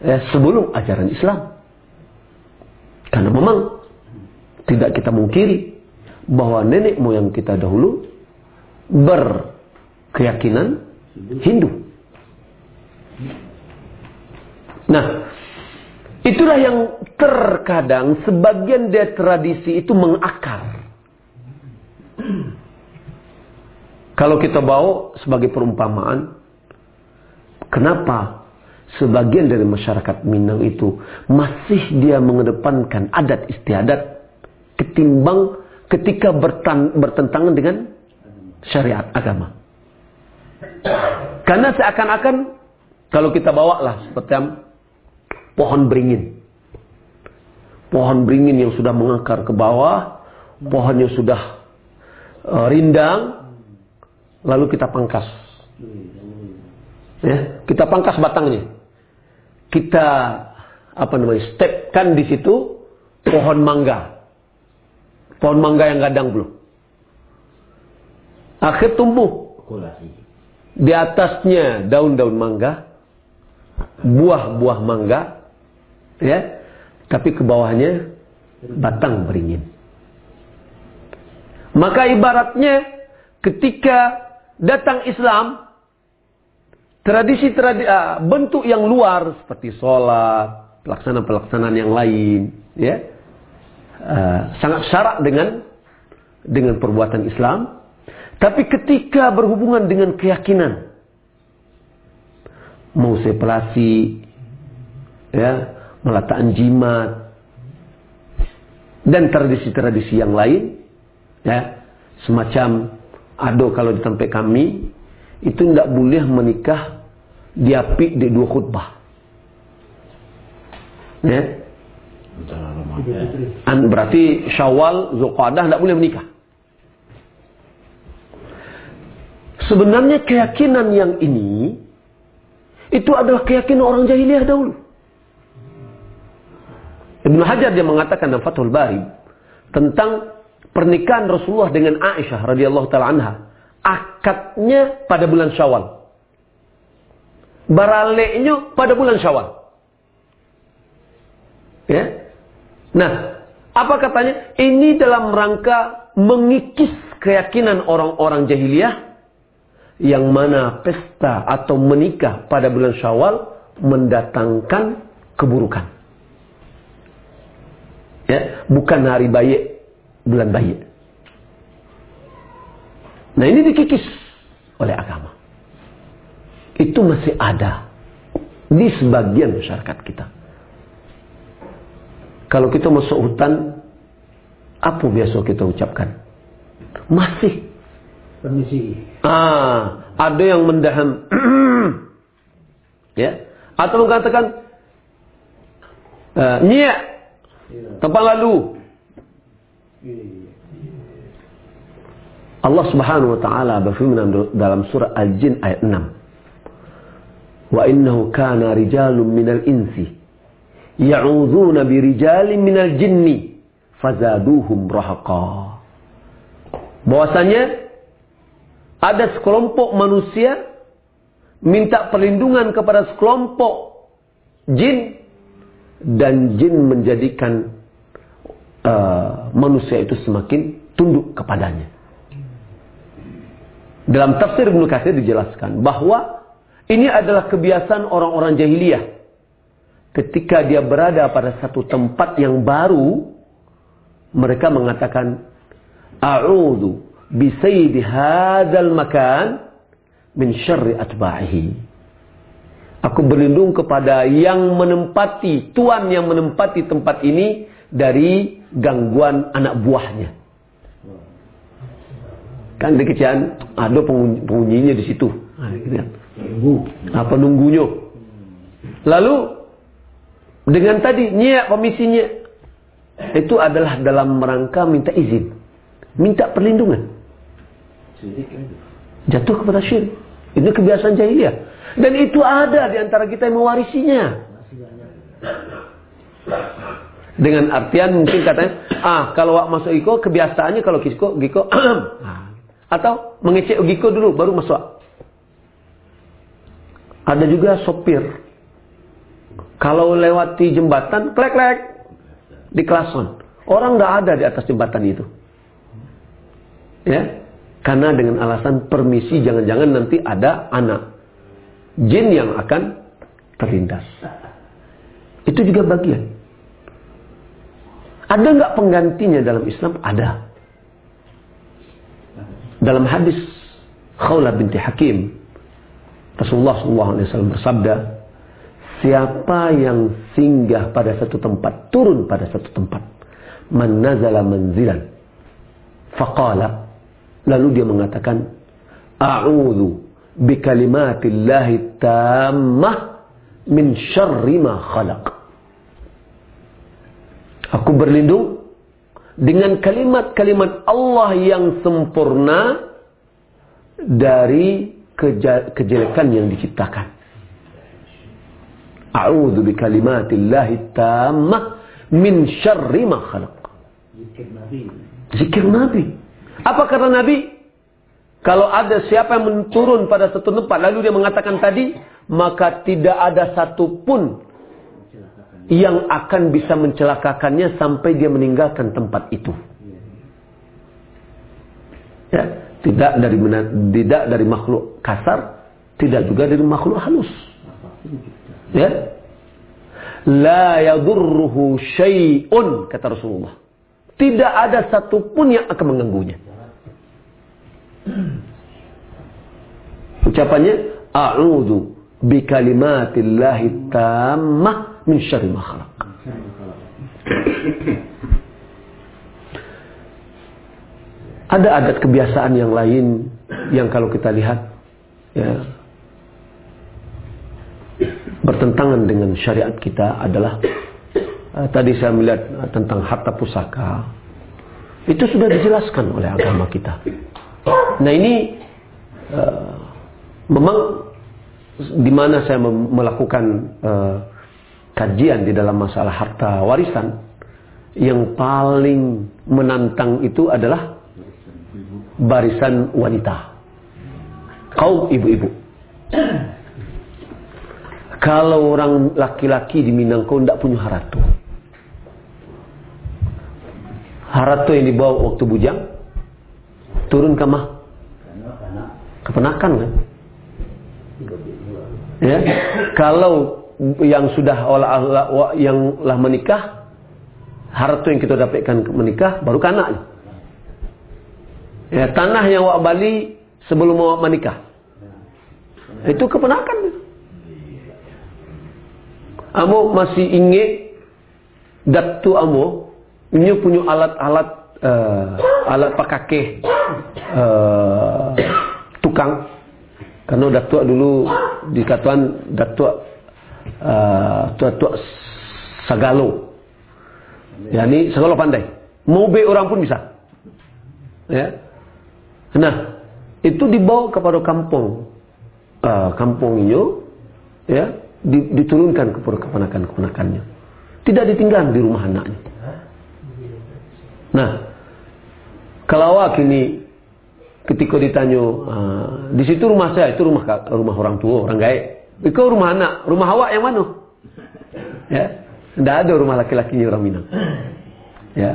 eh, sebelum ajaran Islam. Karena memang tidak kita mungkiri bahwa nenek moyang kita dahulu berkeyakinan Hindu. Nah, itulah yang terkadang sebagian dari tradisi itu mengakar. Kalau kita bawa sebagai perumpamaan, kenapa sebagian dari masyarakat Minang itu masih dia mengedepankan adat istiadat ketimbang ketika bertentangan dengan syariat agama. Karena seakan-akan kalau kita bawa lah seperti pohon beringin. Pohon beringin yang sudah mengakar ke bawah, pohonnya sudah uh, rindang, lalu kita pangkas. Ya, kita pangkas batangnya. Kita apa namanya? Stepkan di situ pohon mangga. Pohon mangga yang gadang belum. Akhir tumbuh. Di atasnya daun-daun mangga, buah-buah mangga, ya tapi ke bawahnya batang beringin maka ibaratnya ketika datang Islam tradisi tradisi uh, bentuk yang luar seperti sholat pelaksanaan-pelaksanaan yang lain ya. Uh, sangat syarat dengan dengan perbuatan Islam. Tapi ketika berhubungan dengan keyakinan mau sepelasi, ya, meletakkan jimat, dan tradisi-tradisi yang lain, ya, semacam ado kalau di tempat kami itu tidak boleh menikah diapik di dua khutbah. Ya. An berarti Syawal, Zulqa'dah tidak boleh menikah. Sebenarnya keyakinan yang ini itu adalah keyakinan orang jahiliyah dahulu. Ibnu Hajar dia mengatakan dalam Fathul Bari tentang pernikahan Rasulullah dengan Aisyah radhiyallahu taala anha. Akadnya pada bulan Syawal. Baraleknya pada bulan Syawal. Ya. Nah, apa katanya? Ini dalam rangka mengikis keyakinan orang-orang jahiliyah yang mana pesta atau menikah pada bulan Syawal mendatangkan keburukan. Ya, bukan hari baik, bulan baik. Nah, ini dikikis oleh agama. Itu masih ada di sebagian masyarakat kita. Kalau kita masuk hutan, apa biasa kita ucapkan? Masih. Permisi. Ah, ada yang mendaham. ya. Atau mengatakan, uh, nyiak, tempat lalu. Allah subhanahu wa ta'ala berfirman dalam surah Al-Jin ayat 6. Innahu kana rijalun minal insi ya'udzuuna birijalin minal jinni fazaduhum rahaqa. Bahwasanya ada sekelompok manusia minta perlindungan kepada sekelompok jin dan jin menjadikan uh, manusia itu semakin tunduk kepadanya. Dalam tafsir Ibnu Katsir dijelaskan bahwa ini adalah kebiasaan orang-orang jahiliyah ketika dia berada pada satu tempat yang baru, mereka mengatakan, A'udhu bisaydi hadzal makan min syarri atba'ihi. Aku berlindung kepada yang menempati, tuan yang menempati tempat ini dari gangguan anak buahnya. Kan dikecian ada pengunjinya di situ. Nah, gitu kan. Apa nunggunya? Lalu dengan tadi niat komisinya itu adalah dalam rangka minta izin, minta perlindungan. Jatuh kepada syirik. Ini kebiasaan jahiliyah. Dan itu ada di antara kita yang mewarisinya. Dengan artian mungkin katanya, ah kalau wak masuk iko kebiasaannya kalau kisko giko atau mengecek giko dulu baru masuk. Ada juga sopir kalau lewati jembatan, klek-klek di klason. Orang nggak ada di atas jembatan itu. Ya, karena dengan alasan permisi jangan-jangan nanti ada anak jin yang akan terlindas. Itu juga bagian. Ada nggak penggantinya dalam Islam? Ada. Dalam hadis Khawla binti Hakim, Rasulullah SAW bersabda, Siapa yang singgah pada satu tempat, turun pada satu tempat. Man nazala manzilan. Faqala. Lalu dia mengatakan, A'udhu bikalimatillahi tammah min syarri ma khalaq. Aku berlindung dengan kalimat-kalimat Allah yang sempurna dari kejelekan yang diciptakan. A'udzu bikalimatillahi tammah min syarri ma khalaq. Zikir Nabi. Zikir Nabi. Apa kata Nabi? Kalau ada siapa yang menurun pada satu tempat lalu dia mengatakan tadi, maka tidak ada satupun yang akan bisa mencelakakannya sampai dia meninggalkan tempat itu. Ya, tidak dari tidak dari makhluk kasar, tidak juga dari makhluk halus. Ya. La yadurruhu syai'un kata Rasulullah. Tidak ada satupun yang akan mengganggunya. Ucapannya a'udzu bi kalimatillahi tammah min syarri ma khalaq. Ada adat kebiasaan yang lain yang kalau kita lihat ya bertentangan dengan syariat kita adalah uh, tadi saya melihat uh, tentang harta pusaka itu sudah dijelaskan oleh agama kita. Nah ini uh, memang di mana saya melakukan uh, kajian di dalam masalah harta warisan yang paling menantang itu adalah barisan wanita. Kaum ibu-ibu. Kalau orang laki-laki di Minangkabau tidak punya haratu. Haratu yang dibawa waktu bujang turun ke mah kepenakan kan? Ya, kalau yang sudah yang lah menikah harta yang kita dapatkan menikah baru kanak. Ya, tanah yang awak bali sebelum awak menikah. Itu keponakan. Amo masih ingat datu amo ini punya alat-alat uh, alat pakake uh, tukang karena datuk dulu dikatakan datuk uh, tua-tua sagalo. Ya ini segala pandai. Mau be orang pun bisa. Ya. Nah, itu dibawa kepada kampung. Uh, kampung itu ya, diturunkan kepada keponakan-keponakannya. Tidak ditinggal di rumah anaknya. Nah, kalau ini ketika ditanya uh, di situ rumah saya itu rumah rumah orang tua orang gaib itu rumah anak rumah awak yang mana ya tidak ada rumah laki-lakinya orang Minang ya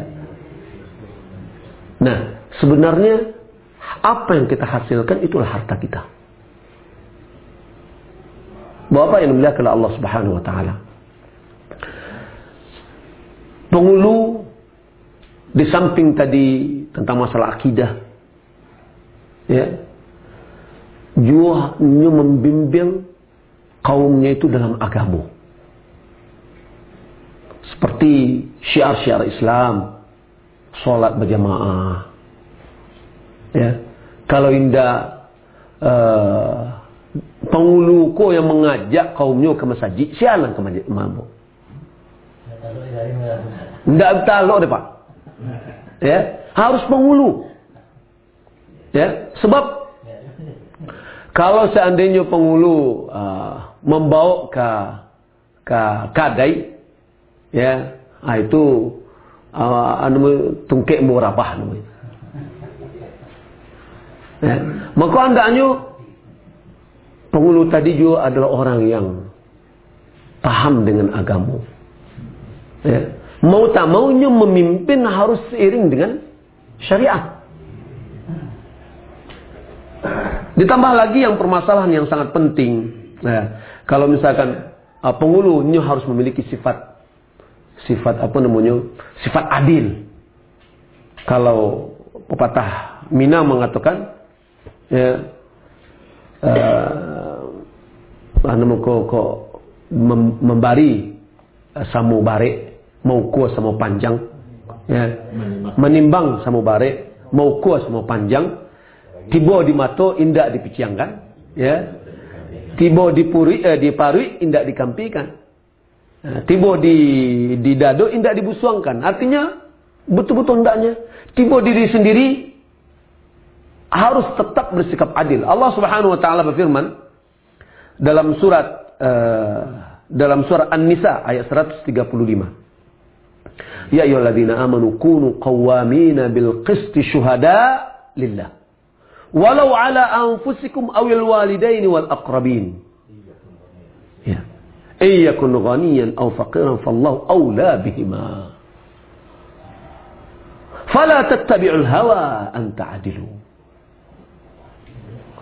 nah sebenarnya apa yang kita hasilkan itulah harta kita. Bapak yang dimuliakan Allah Subhanahu wa taala. Penghulu di samping tadi tentang masalah akidah ya juga membimbing kaumnya itu dalam agama seperti syiar-syiar Islam sholat berjamaah ya kalau indah uh, penguluku yang mengajak kaumnya ke masjid, sialan ke masjid mabuk. Tidak taluk deh pak. Ya, harus pengulu. Ya, sebab kalau seandainya pengulu uh, membawa ke ke kadai, ya, ah, itu uh, anu tungkek murabah namanya. Ya. Maka andaknya penghulu tadi juga adalah orang yang paham dengan agama. Ya. Mau tak maunya memimpin harus seiring dengan syariat. Ditambah lagi yang permasalahan yang sangat penting. Ya. Kalau misalkan uh, penghulunya harus memiliki sifat sifat apa namanya? Sifat adil. Kalau pepatah Mina mengatakan ya. Uh, ko ko mem, membari uh, samu bare mau kuas sama panjang. Ya. Menimbang. Samu bare mau kuas sama panjang. Tiba di mato indak dipiciangkan. Ya. Tiba di puri eh, di parui indak dikampikan. Nah, tiba di di dado indak dibusuangkan. Artinya betul-betul hendaknya tiba diri sendiri harus tetap bersikap adil. Allah Subhanahu wa taala berfirman dalam surat uh, dalam surat An-Nisa ayat 135. Ya ayyuhalladzina amanu kunu qawwamina bil qisti syuhada lillah. Walau ala anfusikum awil walidaini wal aqrabin. Ya. Iyakun ghaniyan aw faqiran fallahu awla bihima. Fala tattabi'ul hawa an ta'dilu.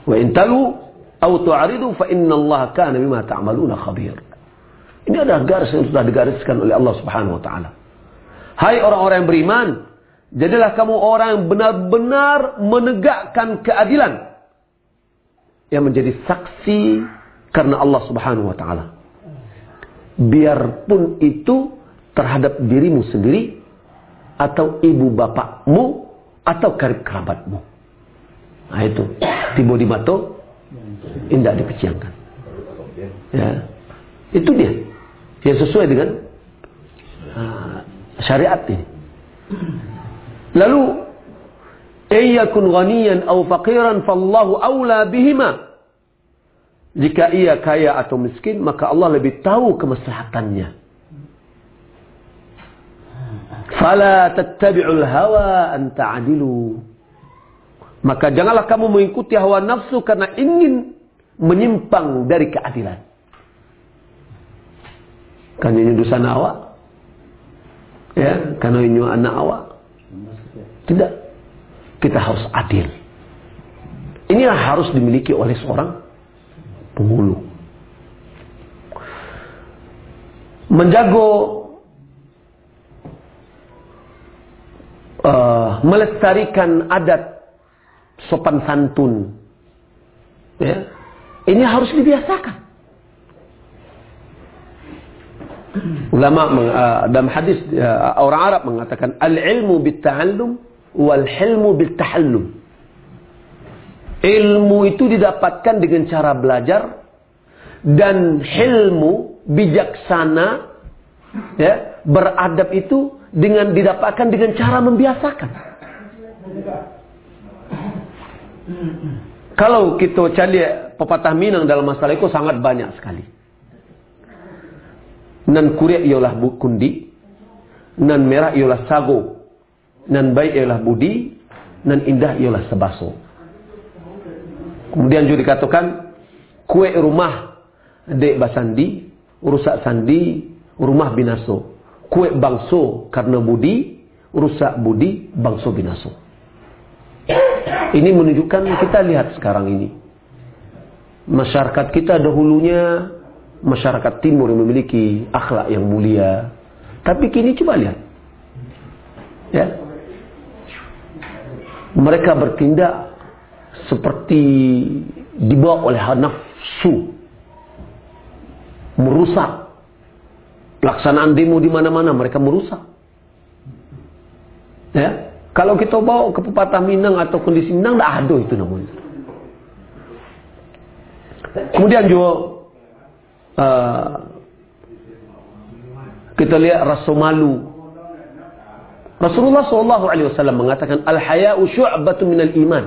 Wa in talu aw tu'ridu fa inna Allah kana bima ta'maluna khabir. Ini adalah garis yang sudah digariskan oleh Allah Subhanahu wa taala. Hai orang-orang yang beriman, jadilah kamu orang yang benar-benar menegakkan keadilan yang menjadi saksi karena Allah Subhanahu wa taala. Biarpun itu terhadap dirimu sendiri atau ibu bapakmu atau karib kerabatmu. Nah itu, tibo di mato, indah dipeciangkan. Ya, itu dia. Yang sesuai dengan uh, syariat ini. Lalu, Iyakun ghaniyan au faqiran fallahu awla bihima. Jika ia kaya atau miskin, maka Allah lebih tahu kemaslahatannya. Fala tattabi'ul hawa an ta'adilu. Maka janganlah kamu mengikuti hawa nafsu karena ingin menyimpang dari keadilan. Kan ini dosa awak. Ya, karena ini anak awak. Tidak. Kita harus adil. Inilah harus dimiliki oleh seorang penghulu. Menjago uh, melestarikan adat sopan santun. Ya. Ini harus dibiasakan. Ulama uh, dalam hadis uh, orang Arab mengatakan al-ilmu bit-ta'allum wal hilmu bil-tahallum. Ilmu itu didapatkan dengan cara belajar dan hilmu bijaksana ya beradab itu dengan didapatkan dengan cara membiasakan. Kalau kita cari pepatah Minang dalam masalah itu sangat banyak sekali. Nan kuria ialah kundi, nan merah ialah sago, nan baik ialah budi, nan indah ialah sebaso. Kemudian juga dikatakan kue rumah dek basandi, rusak sandi, rumah binaso. Kue bangso karena budi, rusak budi, bangso binaso. Ini menunjukkan kita lihat sekarang ini. Masyarakat kita dahulunya masyarakat timur yang memiliki akhlak yang mulia. Tapi kini coba lihat. Ya. Mereka bertindak seperti dibawa oleh nafsu. Merusak. Pelaksanaan demo di mana-mana mereka merusak. Ya. Kalau kita bawa ke pepatah Minang atau kondisi Minang, tidak ada itu namanya. Kemudian juga uh, kita lihat rasa malu. Rasulullah sallallahu alaihi wasallam mengatakan al-haya'u syu'batun minal iman.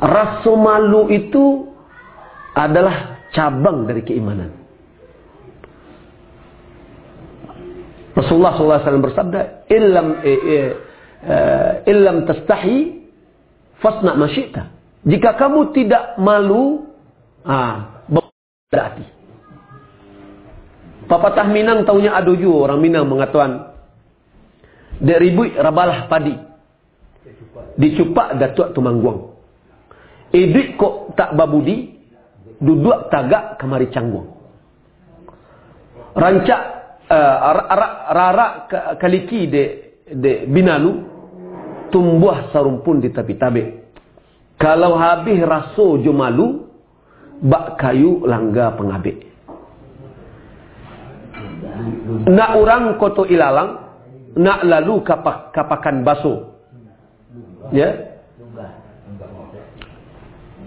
Rasa malu itu adalah cabang dari keimanan. Rasulullah SAW bersabda, "Illam eh, eh, eh, illam tastahi fasna ma Jika kamu tidak malu, Ah, berarti. Papatah Minang taunya ada juga orang Minang mengatakan Dek ribut rabalah padi. Dicupak datuk tumangguang. Edit kok tak babudi, duduk tagak kemari cangguang. Rancak rarak kaliki de de binalu tumbuh sarumpun di tabi tabe. Kalau habis raso jumalu, bak kayu langga pengabik. Nak orang koto ilalang, nak lalu kapak, kapakan baso. Ya.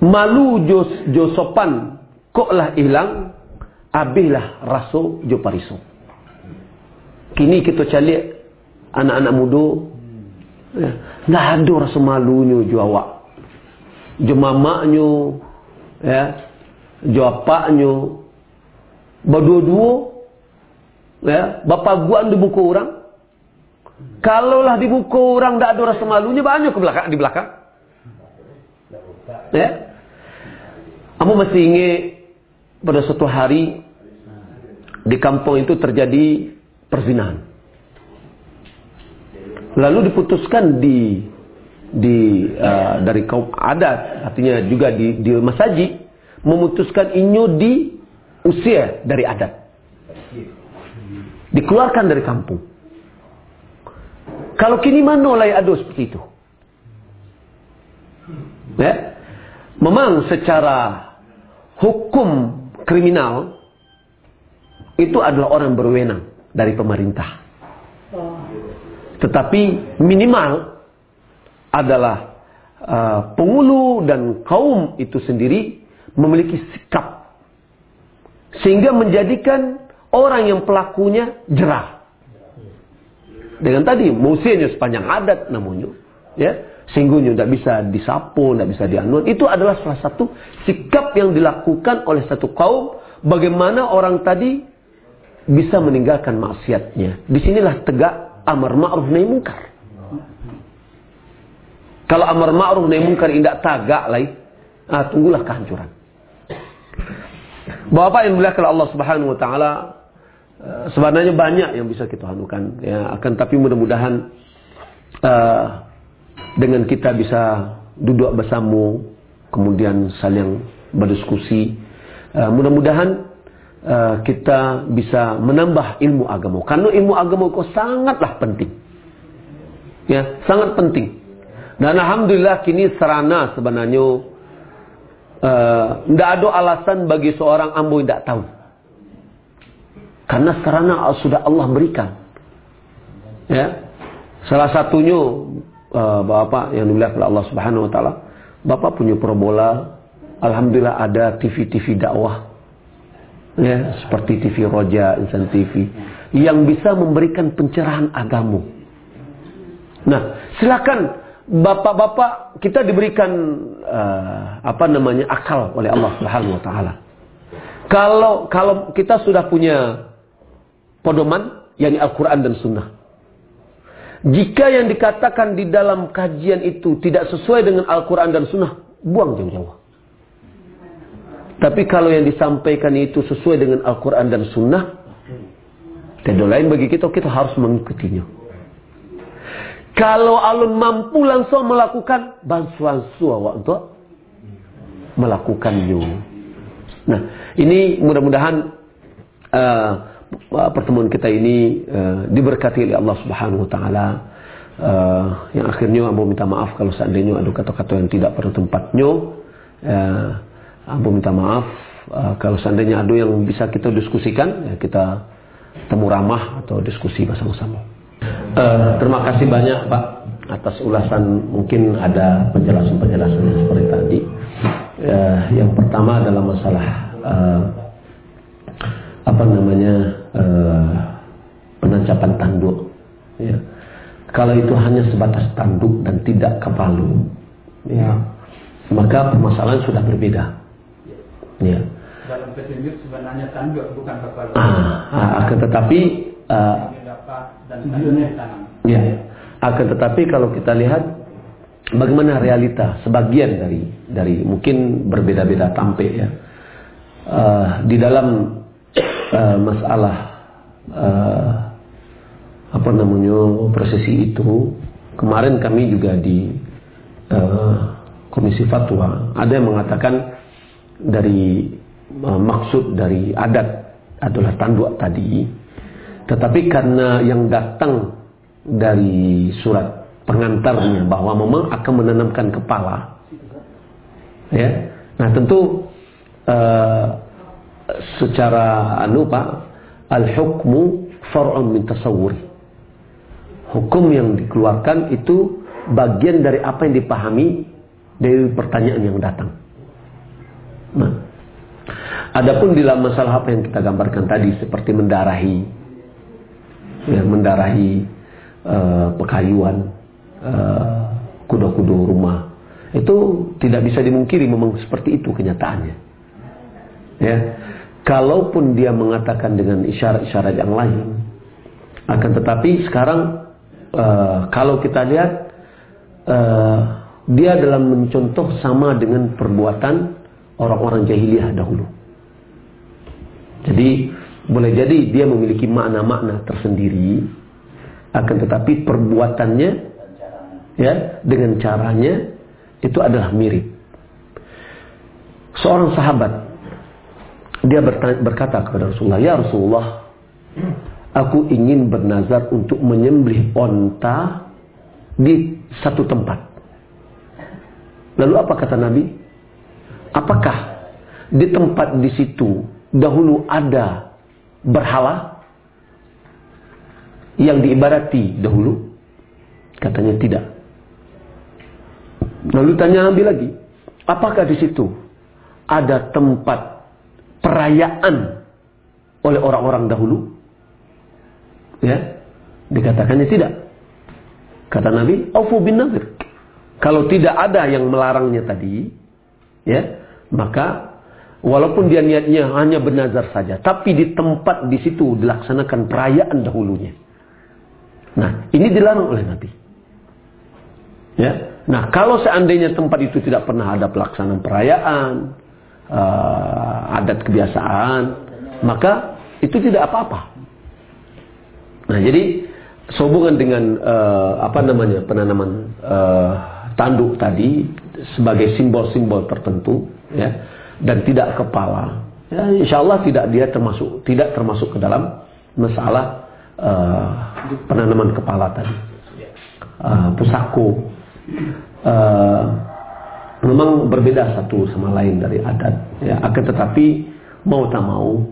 Malu jo, jo sopan, kok lah hilang, abihlah raso jo pariso. Kini kita calik anak-anak muda, ya. Nggak ada rasa malunya jo awak. Jo mamaknya, ya. Jawabaknya berdua-dua ya. Bapa gua di buku orang. Kalaulah di buku orang tidak ada rasa malunya banyak ke belakang di belakang. Ya. Kamu masih ingat pada suatu hari di kampung itu terjadi perzinahan lalu diputuskan di di uh, dari kaum adat artinya juga di di masaji memutuskan inyo di usia dari adat. Dikeluarkan dari kampung. Kalau kini mana oleh ada seperti itu? Ya? memang secara hukum kriminal itu adalah orang berwenang dari pemerintah. Tetapi minimal adalah uh, pengulu dan kaum itu sendiri memiliki sikap sehingga menjadikan orang yang pelakunya jerah. Dengan tadi musuhnya sepanjang adat namanya, ya sehinggunya tidak bisa disapu, tidak bisa dianuan. Itu adalah salah satu sikap yang dilakukan oleh satu kaum. Bagaimana orang tadi bisa meninggalkan maksiatnya. Di sinilah tegak amar ma'ruf nahi mungkar. Kalau amar ma'ruf nahi mungkar tidak tagak lagi, ah, tunggulah kehancuran. Bapak yang kalau Allah Subhanahu wa taala eh, sebenarnya banyak yang bisa kita hanukan ya akan tapi mudah-mudahan uh, dengan kita bisa duduk bersama, kemudian saling berdiskusi. Uh, mudah-mudahan uh, kita bisa menambah ilmu agama. Karena ilmu agama itu sangatlah penting. Ya, sangat penting. Dan alhamdulillah kini serana sebenarnya tidak uh, ada alasan bagi seorang ambo tidak tahu. Karena serana sudah Allah berikan. Ya. Salah satunya uh, Bapak yang dimuliakan Allah Subhanahu wa taala, Bapak punya parabola, alhamdulillah ada TV-TV dakwah. Ya, seperti TV Roja, Insan TV yang bisa memberikan pencerahan agama. Nah, silakan bapak-bapak kita diberikan uh, apa namanya akal oleh Allah Subhanahu wa taala. Kalau kalau kita sudah punya pedoman yakni Al-Qur'an dan Sunnah. Jika yang dikatakan di dalam kajian itu tidak sesuai dengan Al-Quran dan Sunnah, buang jauh-jauh. Tapi kalau yang disampaikan itu sesuai dengan Al-Quran dan Sunnah, tidak lain bagi kita, kita harus mengikutinya. Kalau alun mampu langsung melakukan, bantuan suawa untuk melakukannya. Nah, ini mudah-mudahan uh, pertemuan kita ini uh, diberkati oleh Allah Subhanahu wa taala. Uh, yang akhirnya Abu minta maaf kalau seandainya ada kata-kata yang tidak pada tempatnya. Uh, Abu minta maaf uh, kalau seandainya ada yang bisa kita diskusikan, ya kita temu ramah atau diskusi bersama-sama. Uh, terima kasih banyak Pak atas ulasan mungkin ada penjelasan-penjelasan seperti tadi. Uh, yang pertama adalah masalah uh, apa namanya uh, penancapan tanduk. Ya. Kalau itu hanya sebatas tanduk dan tidak kepalu, ya, maka permasalahan sudah berbeda. Ya. Dalam petunjuk sebenarnya tanduk bukan kepalu. Ah, ah, akan tetapi uh, dan. Ya. Akan tetapi kalau kita lihat bagaimana realita sebagian dari dari mungkin berbeda-beda tampil ya. Uh, di dalam uh, masalah uh, apa namanya prosesi itu kemarin kami juga di uh, komisi fatwa ada yang mengatakan dari uh, maksud dari adat adalah tanduk tadi tetapi karena yang datang dari surat pengantarnya bahwa memang akan menanamkan kepala ya nah tentu uh, secara anu Pak al-hukmu far'un min tasawwur. Hukum yang dikeluarkan itu bagian dari apa yang dipahami dari pertanyaan yang datang. Nah, adapun di dalam masalah apa yang kita gambarkan tadi seperti mendarahi ya mendarahi uh, pekayuan uh, kuda-kuda rumah itu tidak bisa dimungkiri memang seperti itu kenyataannya. Ya, kalaupun dia mengatakan dengan isyarat-isyarat yang lain akan tetapi sekarang uh, kalau kita lihat uh, dia dalam mencontoh sama dengan perbuatan orang-orang jahiliyah dahulu jadi boleh jadi dia memiliki makna-makna tersendiri akan tetapi perbuatannya ya dengan caranya itu adalah mirip seorang sahabat dia berkata kepada Rasulullah, "Ya Rasulullah, aku ingin bernazar untuk menyembelih onta di satu tempat." Lalu apa kata Nabi? Apakah di tempat di situ dahulu ada berhala yang diibadati dahulu? Katanya tidak. Lalu tanya Nabi lagi, apakah di situ ada tempat perayaan oleh orang-orang dahulu? Ya, dikatakannya tidak. Kata Nabi, "Aufu bin nazir." Kalau tidak ada yang melarangnya tadi, ya, maka walaupun dia niatnya hanya bernazar saja, tapi di tempat di situ dilaksanakan perayaan dahulunya. Nah, ini dilarang oleh Nabi. Ya. Nah, kalau seandainya tempat itu tidak pernah ada pelaksanaan perayaan, uh, adat kebiasaan, maka itu tidak apa-apa. Nah, jadi sehubungan dengan uh, apa namanya penanaman uh, tanduk tadi sebagai simbol-simbol tertentu, ya, dan tidak kepala, ya, insya Allah tidak dia termasuk tidak termasuk ke dalam masalah uh, penanaman kepala tadi, uh, pusako uh, memang berbeda satu sama lain dari adat. Ya, akan tetapi mau tak mau,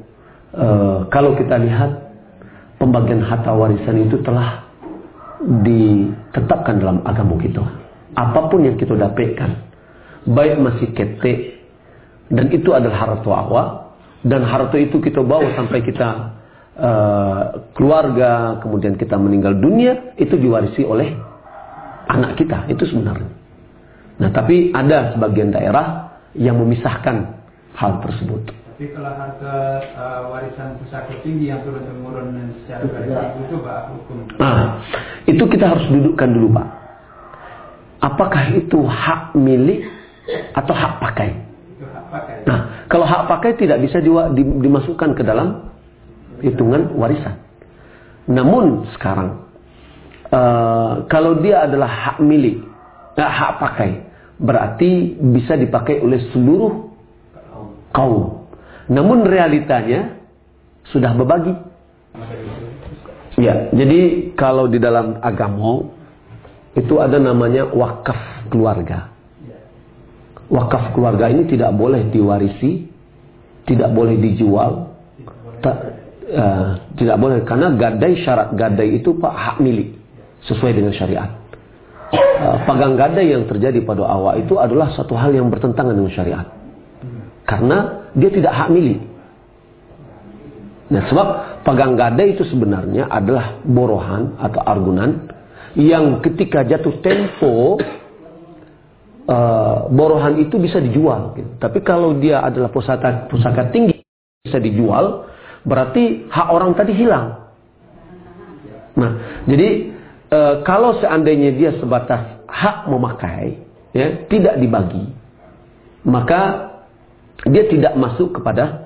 uh, kalau kita lihat pembagian harta warisan itu telah ditetapkan dalam agama kita. Apa pun yang kita dapatkan, baik masih ketek, dan itu adalah harta awak, dan harta itu kita bawa sampai kita uh, keluarga, kemudian kita meninggal dunia, itu diwarisi oleh anak kita itu sebenarnya. Nah, tapi ada sebagian daerah yang memisahkan hal tersebut. Tapi kalau harta uh, warisan pusaka tinggi yang turun temurun secara garis itu pak hukum. Nah, itu kita harus dudukkan dulu pak. Apakah itu hak milik atau hak pakai? Nah, kalau hak pakai tidak bisa dimasukkan ke dalam hitungan warisan. Namun sekarang Uh, kalau dia adalah hak milik, nah, hak pakai, berarti bisa dipakai oleh seluruh kaum. Namun realitanya sudah berbagi. Ya, jadi kalau di dalam agama itu ada namanya wakaf keluarga. Wakaf keluarga ini tidak boleh diwarisi, tidak boleh dijual, tak, uh, tidak boleh karena gadai syarat gadai itu pak hak milik sesuai dengan syariat. Uh, pagang gadai yang terjadi pada awal itu adalah satu hal yang bertentangan dengan syariat. Karena dia tidak hak milik. Nah, sebab pagang gadai itu sebenarnya adalah borohan atau argunan yang ketika jatuh tempo uh, borohan itu bisa dijual. Gitu. Tapi kalau dia adalah pusaka pusaka tinggi bisa dijual, berarti hak orang tadi hilang. Nah, jadi e, kalau seandainya dia sebatas hak memakai, ya, tidak dibagi, maka dia tidak masuk kepada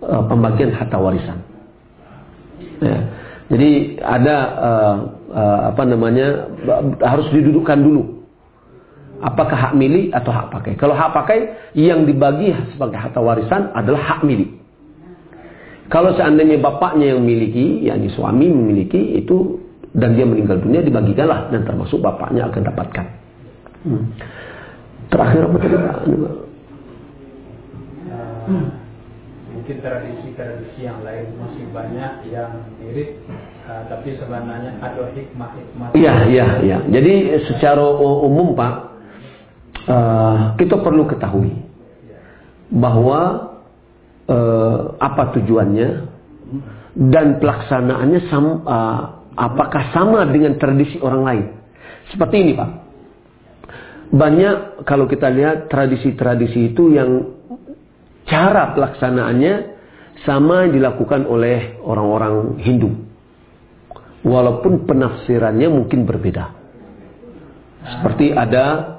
e, pembagian harta warisan. Ya. Jadi ada e, e, apa namanya harus didudukkan dulu. Apakah hak milik atau hak pakai? Kalau hak pakai yang dibagi sebagai harta warisan adalah hak milik. Kalau seandainya bapaknya yang memiliki, yakni suami memiliki, itu dan dia meninggal dunia dibagikanlah dan termasuk bapaknya akan dapatkan. Hmm. Terakhir apa tadi? Uh, mungkin tradisi-tradisi yang lain masih banyak yang mirip, uh, tapi sebenarnya ada hikmah-hikmah. Iya, iya, iya. Jadi secara umum Pak, uh, kita perlu ketahui bahwa uh, apa tujuannya dan pelaksanaannya sama, uh, apakah sama dengan tradisi orang lain? Seperti ini Pak. Banyak kalau kita lihat tradisi-tradisi itu yang cara pelaksanaannya sama dilakukan oleh orang-orang Hindu. Walaupun penafsirannya mungkin berbeda. Seperti ada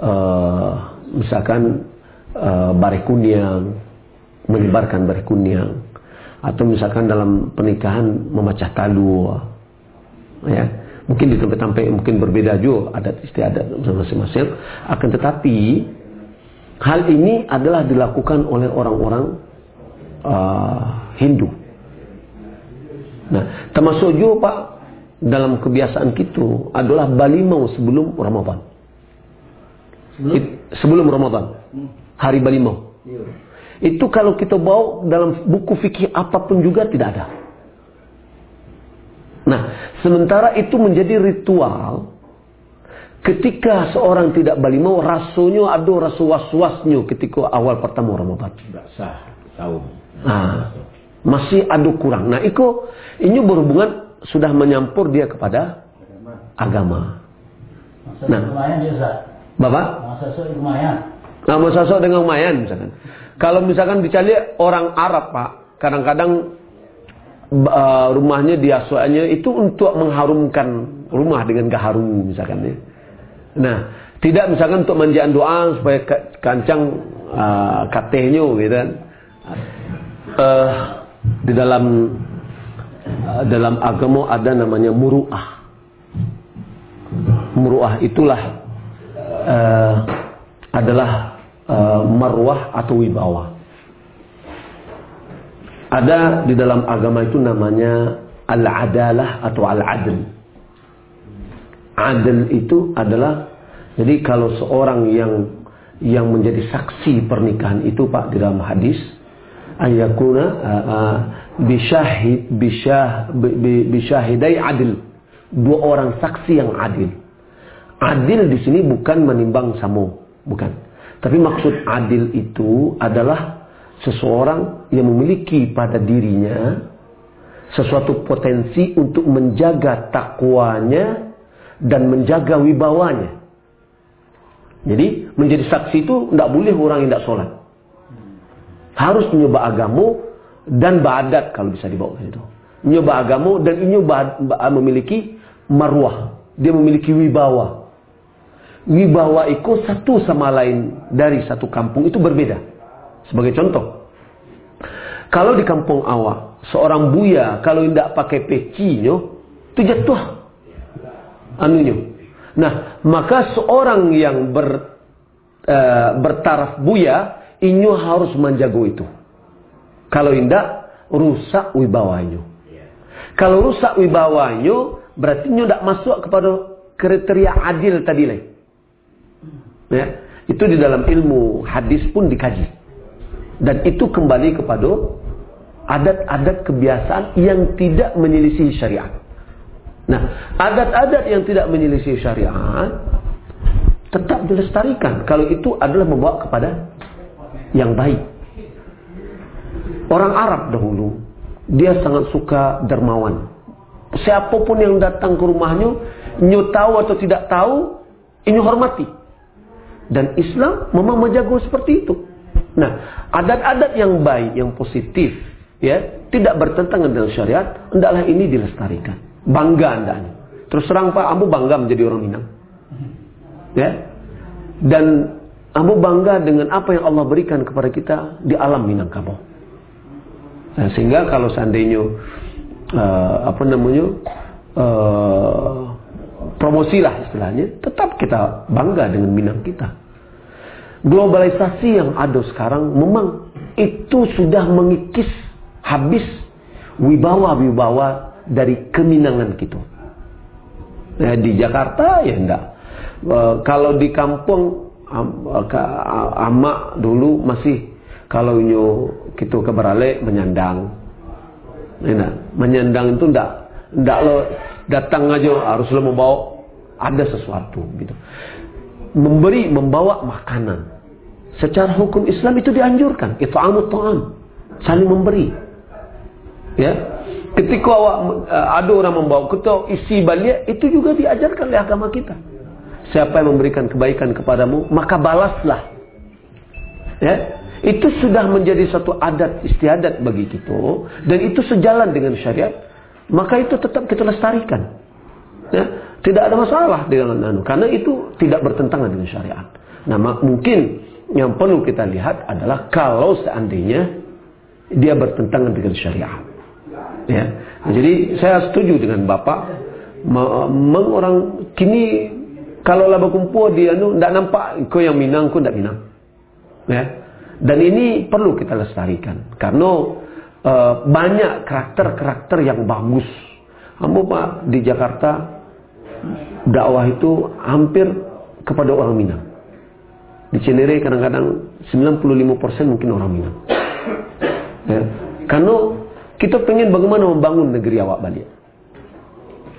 uh, misalkan uh, bare kunyang, menyebarkan bare kunyang. Atau misalkan dalam pernikahan memecah talu ya. Mungkin di tempat-tempat mungkin berbeda juga adat istiadat masing-masing. Akan tetapi hal ini adalah dilakukan oleh orang-orang uh, Hindu. Nah termasuk juga pak dalam kebiasaan kita adalah balimau sebelum Ramadan sebelum, It, sebelum Ramadan hmm. hari Balimau. Iya. Itu kalau kita bawa dalam buku fikih apa pun juga tidak ada. Nah, sementara itu menjadi ritual ketika seorang tidak balimau rasanya ada rasa was-wasnya ketika awal pertama Ramadan. Tidak sah tahun. Nah, masih ada kurang. Nah, itu ini berhubungan sudah menyampur dia kepada agama. Masa Nah. dia. Bapak? Nah, sosok dengan lumayan misalkan. Kalau misalkan dicari orang Arab, Pak, kadang-kadang uh, rumahnya diasuhannya itu untuk mengharumkan rumah dengan gaharu misalkan ya. Nah, tidak misalkan untuk manjaan doa supaya ka- kancang uh, katehnya gitu kan. Uh, di dalam uh, dalam agama ada namanya muruah. Muruah itulah uh, adalah uh, marwah atau wibawa. Ada di dalam agama itu namanya al-adalah atau al-adl. Adl itu adalah jadi kalau seorang yang yang menjadi saksi pernikahan itu Pak di dalam hadis ayakuna uh, bisyahid bisyah bi- bi- bisyahidai adil dua orang saksi yang adil adil di sini bukan menimbang samo bukan tapi maksud adil itu adalah seseorang yang memiliki pada dirinya sesuatu potensi untuk menjaga takwanya dan menjaga wibawanya jadi menjadi saksi itu tidak boleh orang yang tidak sholat. Harus mencoba agama dan badat kalau bisa dibawa ke situ. Mencoba agama dan ini memiliki marwah. Dia memiliki wibawa. Wibawa itu satu sama lain dari satu kampung itu berbeda. Sebagai contoh. Kalau di kampung awak, seorang buya kalau tidak pakai peci, itu jatuh anunya. Nah, maka seorang yang ber, eh, bertaraf buya, inyo harus menjaga itu. Kalau tidak, rusak wibawanya. Kalau rusak wibawanya, berarti inyo tidak masuk kepada kriteria adil tadi lah. Ya, itu di dalam ilmu hadis pun dikaji. Dan itu kembali kepada adat-adat kebiasaan yang tidak menyelisih syariat. Nah, adat-adat yang tidak menyelisih syariat tetap dilestarikan kalau itu adalah membawa kepada yang baik. Orang Arab dahulu dia sangat suka dermawan. Siapa pun yang datang ke rumahnya, nyu tahu atau tidak tahu, ini hormati. Dan Islam memang menjaga seperti itu. Nah, adat-adat yang baik, yang positif, ya, tidak bertentangan dengan syariat, hendaklah ini dilestarikan. Bangga andanya. Terus terang Pak, Ambo bangga menjadi orang Minang. Ya. Dan Ambo bangga dengan apa yang Allah berikan kepada kita di alam Minangkabau. Nah, sehingga kalau seandainya uh, apa namanya uh, promosilah istilahnya, tetap kita bangga dengan Minang kita. Globalisasi yang ada sekarang memang itu sudah mengikis habis wibawa-wibawa dari keminangan kita. Ya, di Jakarta ya enggak. E, kalau di kampung am, ka, ama dulu masih kalau nyu kita ke Berale menyandang. Ya, enggak. Menyandang itu enggak enggak lo datang aja harus lo membawa ada sesuatu gitu. Memberi membawa makanan. Secara hukum Islam itu dianjurkan. Itu ta'am. Saling memberi. Ya, ketika awak ada orang membawa kita isi balik itu juga diajarkan oleh agama kita. Siapa yang memberikan kebaikan kepadamu, maka balaslah. Ya, itu sudah menjadi satu adat istiadat bagi kita dan itu sejalan dengan syariat, maka itu tetap kita lestarikan. Ya, tidak ada masalah dengan anu karena itu tidak bertentangan dengan syariat. Nah, mungkin yang perlu kita lihat adalah kalau seandainya dia bertentangan dengan syariat. Ya. Nah, jadi saya setuju dengan Bapak memang orang kini kalau laba kumpul dia nu ndak nampak kau yang Minang kau ndak Minang. Ya. Dan ini perlu kita lestarikan karena uh, banyak karakter-karakter yang bagus. Ambo Pak di Jakarta dakwah itu hampir kepada orang Minang. Di Cinere kadang-kadang 95% mungkin orang Minang. Ya. Karena kita pengen bagaimana membangun negeri awak balik.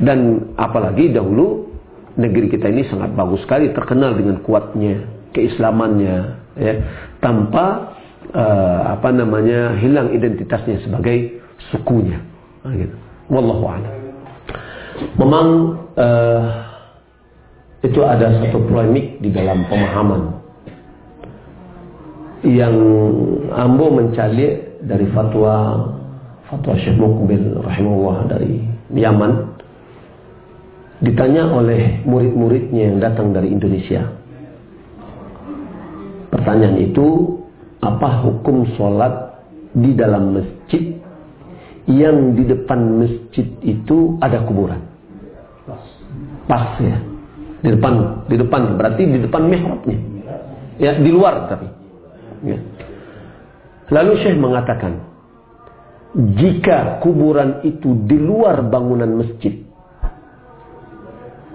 Dan apalagi dahulu negeri kita ini sangat bagus sekali terkenal dengan kuatnya keislamannya ya tanpa uh, apa namanya hilang identitasnya sebagai sukunya nah, gitu. wallahu a'lam memang uh, itu ada satu polemik di dalam pemahaman yang Ambo mencari dari fatwa fatwa Syekh Mukbil rahimahullah dari Yaman ditanya oleh murid-muridnya yang datang dari Indonesia. Pertanyaan itu, apa hukum sholat di dalam masjid yang di depan masjid itu ada kuburan? Pas ya. Di depan, di depan berarti di depan mihrabnya. Ya, di luar tapi. Ya. Lalu Syekh mengatakan, jika kuburan itu di luar bangunan masjid,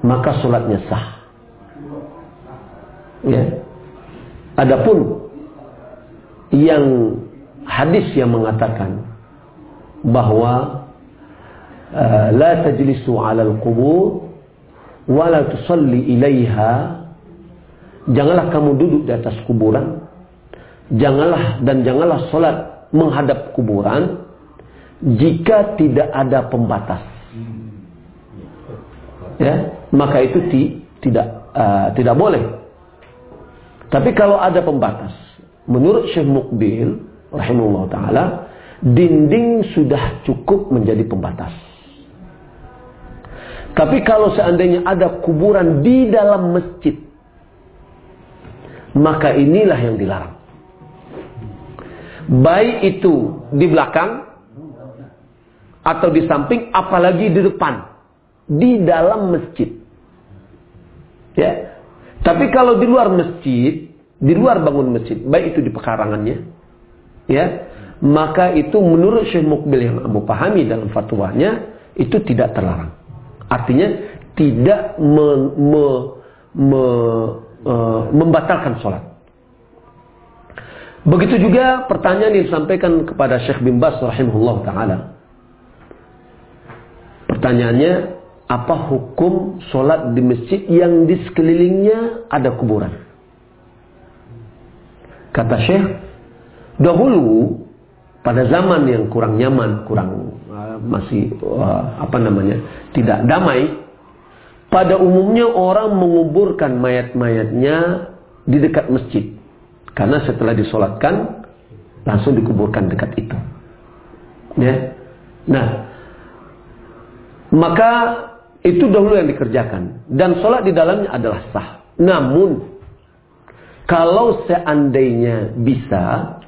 maka sholatnya sah. Ya. Adapun yang hadis yang mengatakan bahwa uh, la tajlisu 'ala al-qubur wa la tusalli ilaiha janganlah kamu duduk di atas kuburan janganlah dan janganlah salat menghadap kuburan jika tidak ada pembatas ya maka itu ti, tidak uh, tidak boleh. Tapi kalau ada pembatas, menurut Syekh Mukbil rahimahullah taala, dinding sudah cukup menjadi pembatas. Tapi kalau seandainya ada kuburan di dalam masjid, maka inilah yang dilarang. Baik itu di belakang atau di samping, apalagi di depan di dalam masjid. Ya. Tapi kalau di luar masjid, di luar bangun masjid, baik itu di pekarangannya, ya, maka itu menurut Syekh Mukbil yang Abu pahami dalam fatwanya itu tidak terlarang. Artinya tidak me, me, me, uh, membatalkan sholat. Begitu juga pertanyaan yang disampaikan kepada Syekh bin Bas rahimahullah taala. Pertanyaannya, apa hukum sholat di masjid yang di sekelilingnya ada kuburan? Kata Syekh, dahulu pada zaman yang kurang nyaman, kurang uh, masih uh, apa namanya, tidak damai, pada umumnya orang menguburkan mayat-mayatnya di dekat masjid. Karena setelah disolatkan, langsung dikuburkan dekat itu. Ya. Nah, maka itu dahulu yang dikerjakan. Dan sholat di dalamnya adalah sah. Namun, kalau seandainya bisa,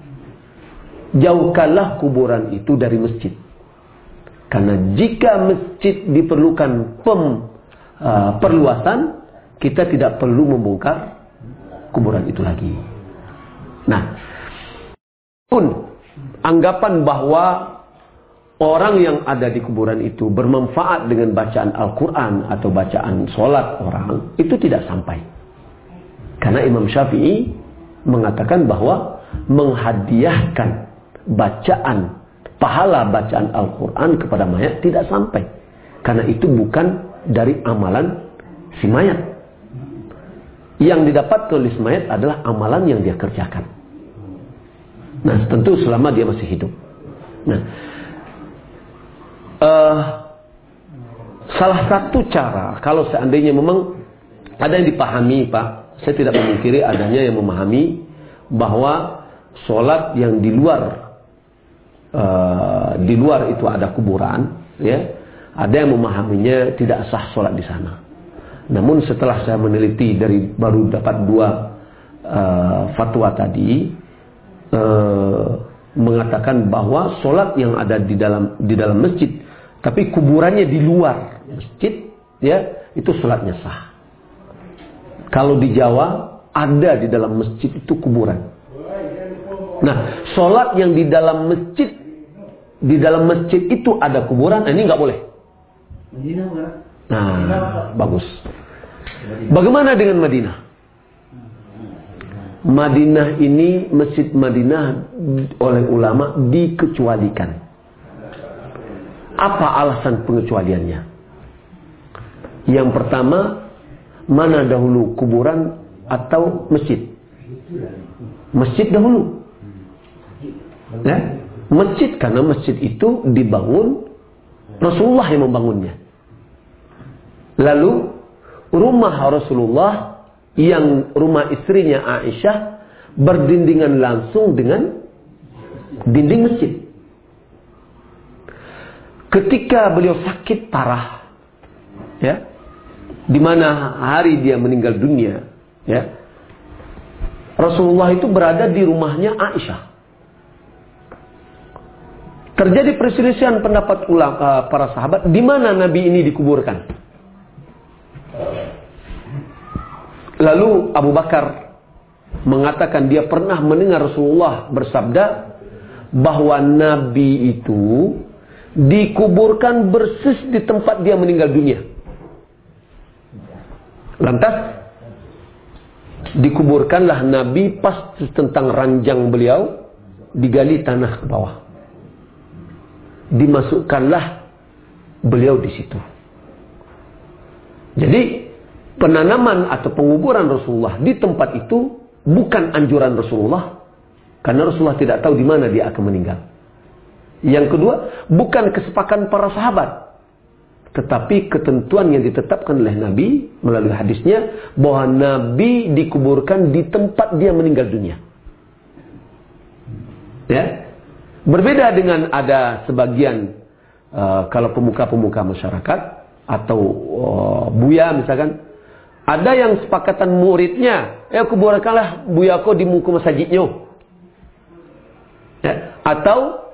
jauhkanlah kuburan itu dari masjid. Karena jika masjid diperlukan pem, uh, perluasan, kita tidak perlu membongkar kuburan itu lagi. Nah, pun anggapan bahwa orang yang ada di kuburan itu bermanfaat dengan bacaan Al-Quran atau bacaan sholat orang, itu tidak sampai. Karena Imam Syafi'i mengatakan bahwa menghadiahkan bacaan, pahala bacaan Al-Quran kepada mayat tidak sampai. Karena itu bukan dari amalan si mayat. Yang didapat oleh si mayat adalah amalan yang dia kerjakan. Nah, tentu selama dia masih hidup. Nah, uh, salah satu cara kalau seandainya memang ada yang dipahami Pak, saya tidak memungkiri adanya yang memahami bahwa sholat yang di luar uh, di luar itu ada kuburan, ya ada yang memahaminya tidak sah sholat di sana. Namun setelah saya meneliti dari baru dapat dua uh, fatwa tadi, uh, mengatakan bahwa sholat yang ada di dalam di dalam masjid tapi kuburannya di luar masjid, ya itu sholatnya sah. Kalau di Jawa ada di dalam masjid itu kuburan. Nah, sholat yang di dalam masjid, di dalam masjid itu ada kuburan, ini nggak boleh. Nah, bagus. Bagaimana dengan Madinah? Madinah ini masjid Madinah oleh ulama dikecualikan. Apa alasan pengecualiannya? Yang pertama, mana dahulu kuburan atau masjid? Masjid dahulu. Ya? Masjid karena masjid itu dibangun Rasulullah yang membangunnya. Lalu rumah Rasulullah yang rumah istrinya Aisyah berdindingan langsung dengan dinding masjid. Ketika beliau sakit parah, ya, di mana hari dia meninggal dunia, ya, Rasulullah itu berada di rumahnya Aisyah. Terjadi perselisihan pendapat ulama uh, para sahabat di mana Nabi ini dikuburkan. Lalu Abu Bakar mengatakan dia pernah mendengar Rasulullah bersabda bahwa Nabi itu dikuburkan bersis di tempat dia meninggal dunia. Lantas dikuburkanlah Nabi pas tentang ranjang beliau digali tanah ke bawah dimasukkanlah beliau di situ. Jadi penanaman atau penguburan Rasulullah di tempat itu bukan anjuran Rasulullah karena Rasulullah tidak tahu di mana dia akan meninggal. Yang kedua, bukan kesepakatan para sahabat, tetapi ketentuan yang ditetapkan oleh Nabi melalui hadisnya bahwa Nabi dikuburkan di tempat dia meninggal dunia. Ya, Berbeda dengan ada sebagian uh, kalau pemuka-pemuka masyarakat atau uh, buya misalkan ada yang sepakatan muridnya, eh kuburkanlah buyaku di muka masjidnya. Ya. Atau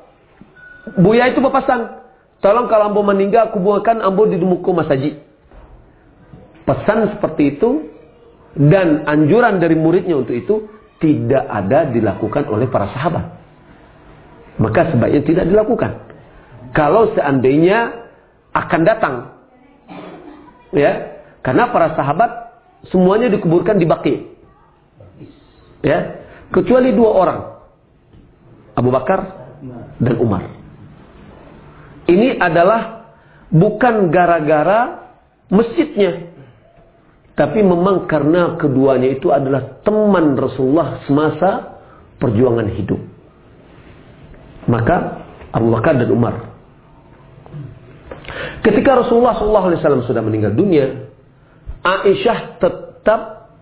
buya itu berpesan, tolong kalau ambo meninggal kuburkan ambo di muka masjid. Pesan seperti itu dan anjuran dari muridnya untuk itu tidak ada dilakukan oleh para sahabat maka sebaiknya tidak dilakukan. Kalau seandainya akan datang, ya, karena para sahabat semuanya dikuburkan di Baki, ya, kecuali dua orang, Abu Bakar dan Umar. Ini adalah bukan gara-gara masjidnya, tapi memang karena keduanya itu adalah teman Rasulullah semasa perjuangan hidup. Maka Abu Bakar dan Umar. Ketika Rasulullah SAW sudah meninggal dunia, Aisyah tetap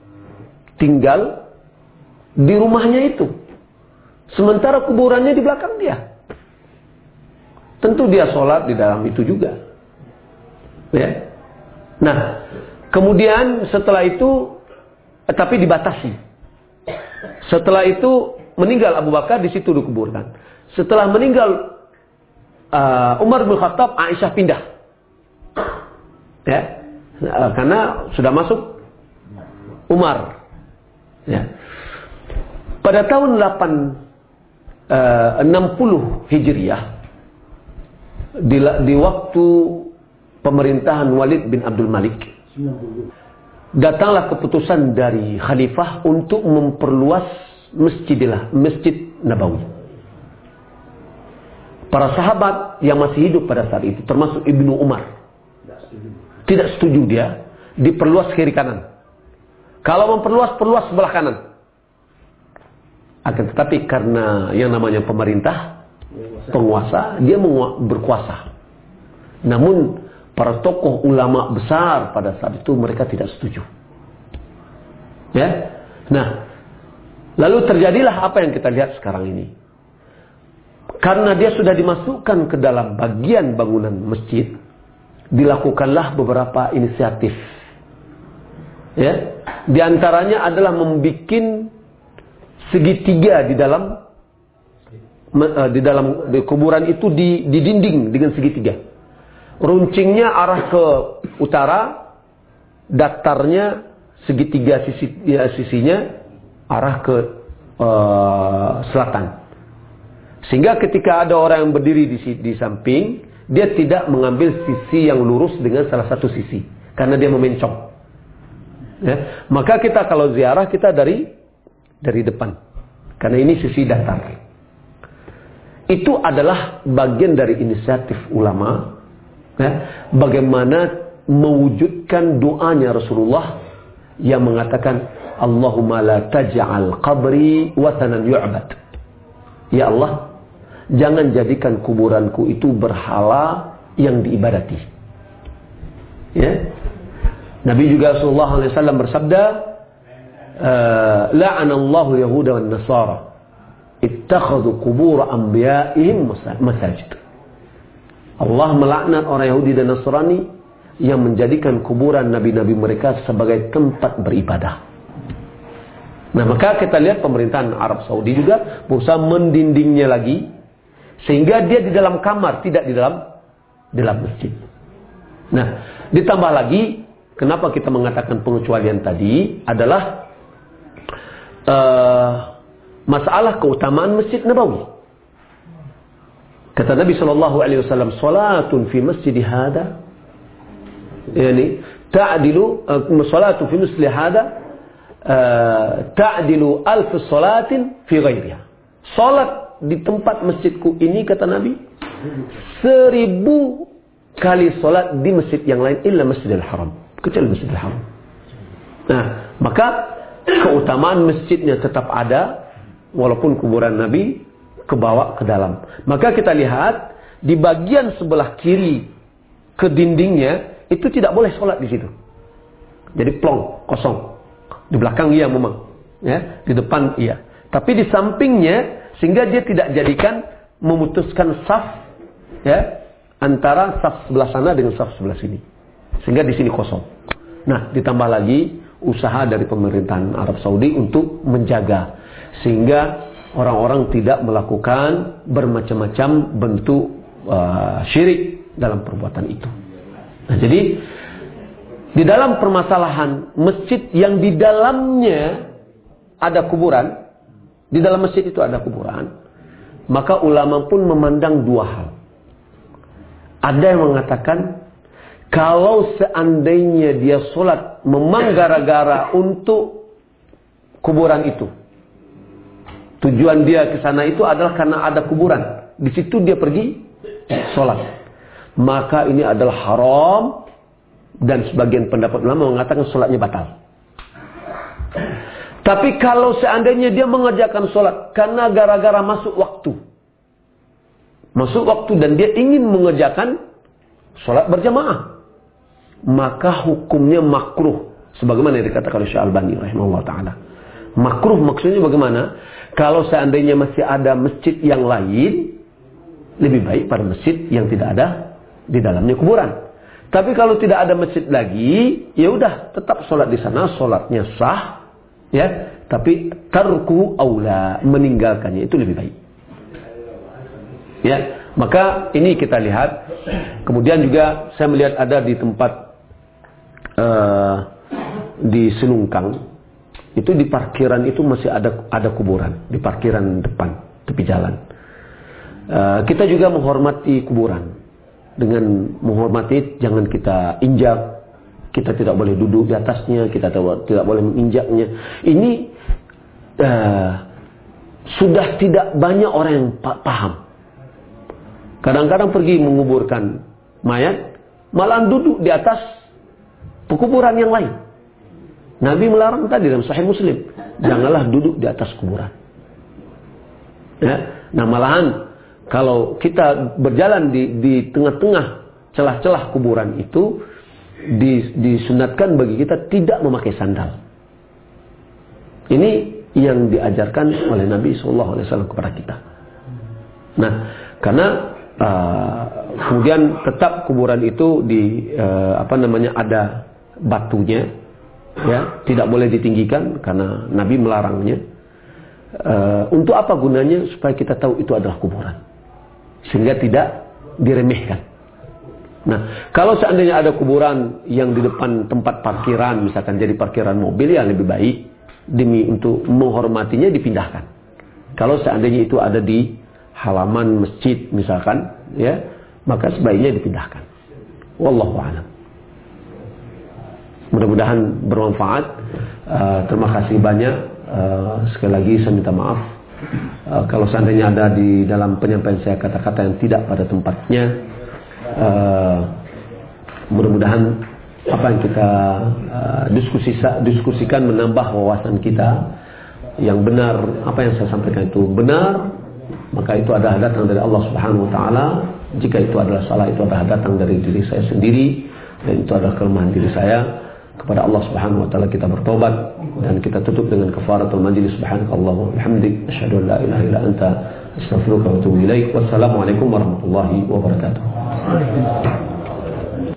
tinggal di rumahnya itu. Sementara kuburannya di belakang dia. Tentu dia sholat di dalam itu juga. Ya. Nah, kemudian setelah itu, eh, tapi dibatasi. Setelah itu meninggal Abu Bakar di situ dikuburkan. Setelah meninggal uh, Umar bin Khattab, Aisyah pindah. Ya. Uh, karena sudah masuk Umar. Ya. Pada tahun 8 uh, 60 Hijriah di, di waktu pemerintahan Walid bin Abdul Malik datanglah keputusan dari khalifah untuk memperluas masjidilah masjid Nabawi. Para sahabat yang masih hidup pada saat itu, termasuk Ibnu Umar, tidak setuju dia diperluas kiri kanan. Kalau memperluas, perluas sebelah kanan. Akan tetapi karena yang namanya pemerintah, penguasa, dia berkuasa. Namun para tokoh ulama besar pada saat itu mereka tidak setuju. Ya. Nah, lalu terjadilah apa yang kita lihat sekarang ini. Karena dia sudah dimasukkan ke dalam bagian bangunan masjid, dilakukanlah beberapa inisiatif. Ya, di antaranya adalah membuat segitiga di dalam eh, di dalam di kuburan itu di, di dinding dengan segitiga. Runcingnya arah ke utara, datarnya segitiga sisi ya, sisinya arah ke uh, selatan. Sehingga ketika ada orang yang berdiri di, di samping, dia tidak mengambil sisi yang lurus dengan salah satu sisi. Karena dia memencong. Ya. Maka kita kalau ziarah, kita dari dari depan. Karena ini sisi datar. Itu adalah bagian dari inisiatif ulama. Ya, bagaimana mewujudkan doanya Rasulullah yang mengatakan Allahumma la taj'al qabri watanan yu'bad. Ya Allah, jangan jadikan kuburanku itu berhala yang diibadati. Ya. Nabi juga sallallahu alaihi wasallam bersabda, la'anallahu yahuda wan nasara ittakhadhu qubur anbiya'ihim masajid. Allah melaknat orang Yahudi dan Nasrani yang menjadikan kuburan nabi-nabi mereka sebagai tempat beribadah. Nah, maka kita lihat pemerintahan Arab Saudi juga berusaha mendindingnya lagi sehingga dia di dalam kamar, tidak di dalam di dalam masjid. Nah, ditambah lagi kenapa kita mengatakan pengecualian tadi adalah uh, masalah keutamaan Masjid Nabawi. Kata Nabi sallallahu alaihi wasallam, "Salatun fi masjid hada" yani ta'dilu uh, salatu fi misli hada uh, ta'dilu alf salatin fi ghairiha. Salat di tempat masjidku ini kata Nabi seribu kali salat di masjid yang lain illa Masjidil Haram, kecuali Masjidil Haram. Nah, maka keutamaan masjidnya tetap ada walaupun kuburan Nabi kebawa ke dalam. Maka kita lihat di bagian sebelah kiri ke dindingnya itu tidak boleh sholat di situ. Jadi plong, kosong. Di belakang iya memang, ya, di depan iya. Tapi di sampingnya sehingga dia tidak jadikan memutuskan saf ya antara saf sebelah sana dengan saf sebelah sini. Sehingga di sini kosong. Nah, ditambah lagi usaha dari pemerintahan Arab Saudi untuk menjaga sehingga orang-orang tidak melakukan bermacam-macam bentuk uh, syirik dalam perbuatan itu. Nah, jadi di dalam permasalahan masjid yang di dalamnya ada kuburan, di dalam masjid itu ada kuburan, maka ulama pun memandang dua hal. Ada yang mengatakan kalau seandainya dia sholat memang gara-gara untuk kuburan itu, Tujuan dia ke sana itu adalah karena ada kuburan. Di situ dia pergi sholat. Maka ini adalah haram dan sebagian pendapat ulama mengatakan sholatnya batal. Tapi kalau seandainya dia mengerjakan sholat karena gara-gara masuk waktu. Masuk waktu dan dia ingin mengerjakan sholat berjamaah. Maka hukumnya makruh. Sebagaimana yang dikatakan oleh Syekh Albani rahimahullah ta'ala. Makruh maksudnya bagaimana? Kalau seandainya masih ada masjid yang lain, lebih baik pada masjid yang tidak ada di dalamnya kuburan. Tapi kalau tidak ada masjid lagi, ya udah tetap sholat di sana, sholatnya sah, ya. Tapi tarku aula meninggalkannya itu lebih baik. Ya, maka ini kita lihat. Kemudian juga saya melihat ada di tempat uh, di Selungkang, itu di parkiran itu masih ada ada kuburan di parkiran depan tepi jalan. Uh, kita juga menghormati kuburan dengan menghormati jangan kita injak, kita tidak boleh duduk di atasnya, kita tidak boleh menginjaknya. Ini uh, sudah tidak banyak orang yang paham. Kadang-kadang pergi menguburkan mayat, malah duduk di atas pekuburan yang lain. Nabi melarang tadi dalam Sahih Muslim, janganlah duduk di atas kuburan. Ya, nah malahan kalau kita berjalan di di tengah-tengah celah-celah kuburan itu disunatkan bagi kita tidak memakai sandal. Ini yang diajarkan oleh Nabi Shallallahu Alaihi Wasallam kepada kita. Nah, karena uh, kemudian tetap kuburan itu di uh, apa namanya ada batunya, ya tidak boleh ditinggikan karena Nabi melarangnya. Uh, untuk apa gunanya supaya kita tahu itu adalah kuburan sehingga tidak diremehkan. Nah, kalau seandainya ada kuburan yang di depan tempat parkiran, misalkan jadi parkiran mobil, ya lebih baik demi untuk menghormatinya dipindahkan. Kalau seandainya itu ada di halaman masjid, misalkan, ya, maka sebaiknya dipindahkan. Wallahu a'lam. Mudah-mudahan bermanfaat. Uh, terima kasih banyak Uh, sekali lagi saya minta maaf uh, kalau seandainya ada di dalam penyampaian saya kata-kata yang tidak pada tempatnya. Uh, mudah-mudahan apa yang kita uh, diskusi, diskusikan menambah wawasan kita. Yang benar apa yang saya sampaikan itu benar maka itu adalah datang dari Allah Subhanahu wa taala. Jika itu adalah salah itu adalah datang dari diri saya sendiri dan itu adalah kelemahan diri saya. Kepada Allah Subhanahu wa taala kita bertobat dan kita tutup dengan kafaratul majlis. Subhanakallah wa bihamdik anta أستغفرك وأتوب إليك والسلام عليكم ورحمة الله وبركاته.